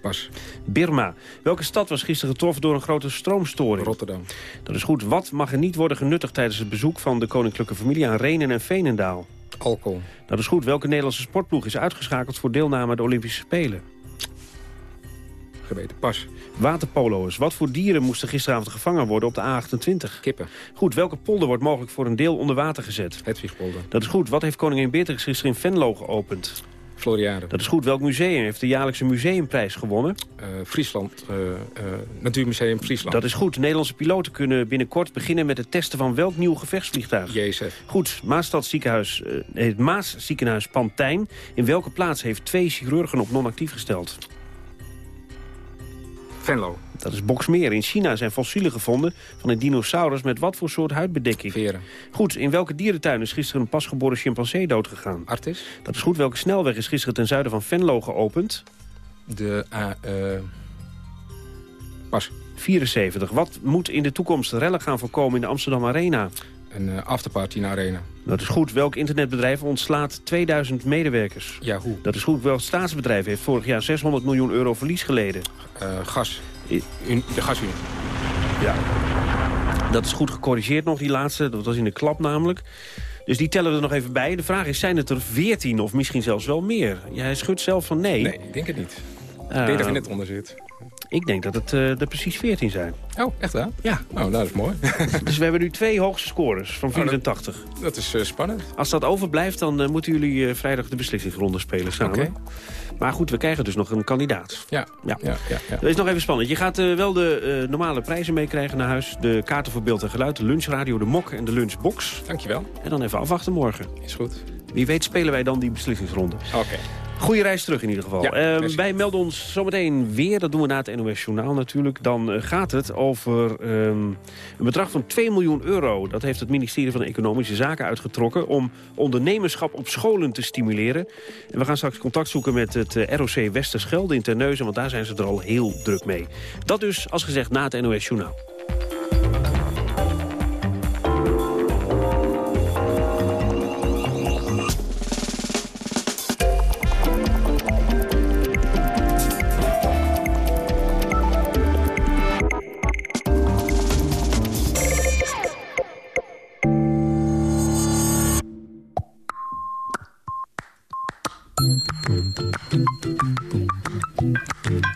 Pas. Birma. Welke stad was gisteren getroffen door een grote stroomstoring? Rotterdam. Dat is goed. Wat mag er niet worden genuttigd tijdens het bezoek van de koninklijke familie aan Renen en Veenendaal? Alcohol. Dat is goed. Welke Nederlandse sportploeg is uitgeschakeld voor deelname aan de Olympische Spelen? Geweten. Pas. Waterpolo's. Wat voor dieren moesten gisteravond gevangen worden op de A28? Kippen. Goed. Welke polder wordt mogelijk voor een deel onder water gezet? Hedwigpolder. Dat is goed. Wat heeft koningin Beatrix gisteren in Venlo geopend? Floriade. Dat is goed. Welk museum heeft de jaarlijkse museumprijs gewonnen? Eh, Friesland. eh, eh, Natuurmuseum Friesland. Dat is goed. Nederlandse piloten kunnen binnenkort beginnen met het testen van welk nieuw gevechtsvliegtuig? JSF. Goed. Maasstad ziekenhuis, het Maas ziekenhuis Pantijn. In welke plaats heeft twee chirurgen op non-actief gesteld? Venlo. Dat is Boksmeer. In China zijn fossielen gevonden van een dinosaurus met wat voor soort huidbedekking? Veren. Goed. In welke dierentuin is gisteren een pasgeboren chimpansee doodgegaan? Artis. Dat is goed. Welke snelweg is gisteren ten zuiden van Venlo geopend? De eh, pas. 74. Wat moet in de toekomst rellen gaan voorkomen in de Amsterdam Arena? Een eh, afterparty in de arena. Dat is goed. Welk internetbedrijf ontslaat 2000 medewerkers? Ja, hoe? Dat is goed. Welk staatsbedrijf heeft vorig jaar 600 miljoen euro verlies geleden? Eh, gas. Un- de gasunie. Ja. Dat is goed gecorrigeerd nog, die laatste. Dat was in de klap namelijk. Dus die tellen we er nog even bij. De vraag is, zijn het er 14 of misschien zelfs wel meer? Jij schudt zelf van nee. Nee, ik denk het niet. Eh, ik denk dat je net onder zit. Ik denk dat het eh, er precies 14 zijn. Oh, echt waar? Ja. Oh, nou, dat is mooi. Dus we hebben nu twee hoogste scores van 84. dat is eh, spannend. Als dat overblijft, dan eh, moeten jullie vrijdag de beslissingsronde spelen samen. Oké. Maar goed, we krijgen dus nog een kandidaat. Ja, Ja. ja, ja. ja. Dat is nog even spannend. Je gaat wel de normale prijzen meekrijgen naar huis. De kaarten voor beeld en geluid, de lunchradio, de mok en de lunchbox. Dankjewel. En dan even afwachten morgen. Is goed. Wie weet spelen wij dan die beslissingsronde. Oké. Goeie reis terug in ieder geval. Ja, merci. wij melden ons zometeen weer, dat doen we na het NOS Journaal natuurlijk. Dan eh, gaat het over ehm, een bedrag van 2 miljoen euro. Dat heeft het ministerie van Economische Zaken uitgetrokken... om ondernemerschap op scholen te stimuleren. En we gaan straks contact zoeken met het eh, ROC Westerschelde in Terneuzen... want daar zijn ze er al heel druk mee. Dat dus, als gezegd, na het NOS Journaal.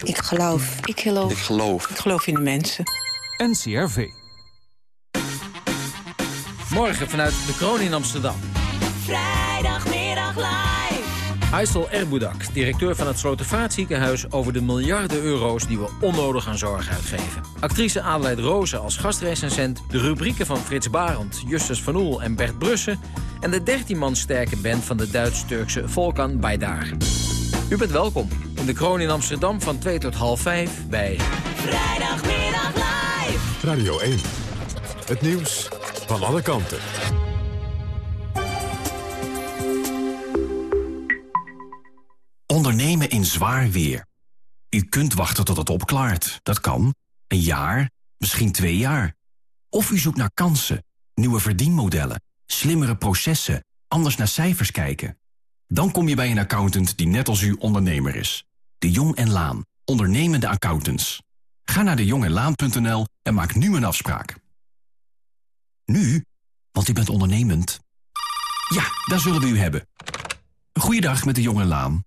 Ik geloof. Ik geloof. Ik geloof. Ik geloof in de mensen. NCRV. Morgen vanuit de Kroon in Amsterdam. Vrijdagmiddag live. Aysel Erboudak, directeur van het Slotervaartziekenhuis... over de miljarden euro's die we onnodig aan zorg uitgeven. Actrice Adelheid Rozen als gastrecensent... de rubrieken van Frits Barend, Justus van Oel en Bert Brussen... en de 13 man sterke band van de Duits-Turkse Volkan Baydar. U bent welkom in de Kroon in Amsterdam van 2 tot half 5 bij... Vrijdagmiddag live. Radio 1. Het nieuws van alle kanten. Ondernemen in zwaar weer. U kunt wachten tot het opklaart. Dat kan. Een jaar, misschien twee jaar. Of u zoekt naar kansen, nieuwe verdienmodellen, slimmere processen, anders naar cijfers kijken. Dan kom je bij een accountant die net als u ondernemer is. De Jong en Laan, ondernemende accountants. Ga naar dejongenlaan.nl en maak nu een afspraak. Nu? Want u bent ondernemend. Ja, daar zullen we u hebben. Goeiedag met de jonge Laan.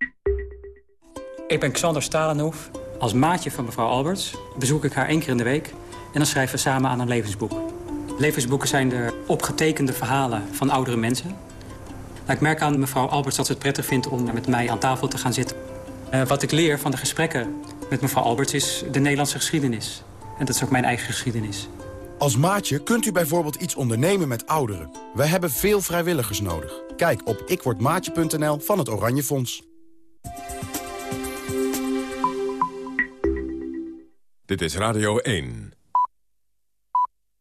Ik ben Xander Stalenhoef. Als maatje van mevrouw Alberts bezoek ik haar één keer in de week... en dan schrijven we samen aan een levensboek. Levensboeken zijn de opgetekende verhalen van oudere mensen. Nou, ik merk aan mevrouw Alberts dat ze het prettig vindt om met mij aan tafel te gaan zitten. Uh, wat ik leer van de gesprekken met mevrouw Alberts is de Nederlandse geschiedenis. En dat is ook mijn eigen geschiedenis. Als maatje kunt u bijvoorbeeld iets ondernemen met ouderen. Wij hebben veel vrijwilligers nodig. Kijk op ikwordmaatje.nl van het Oranje Fonds. Dit is Radio 1.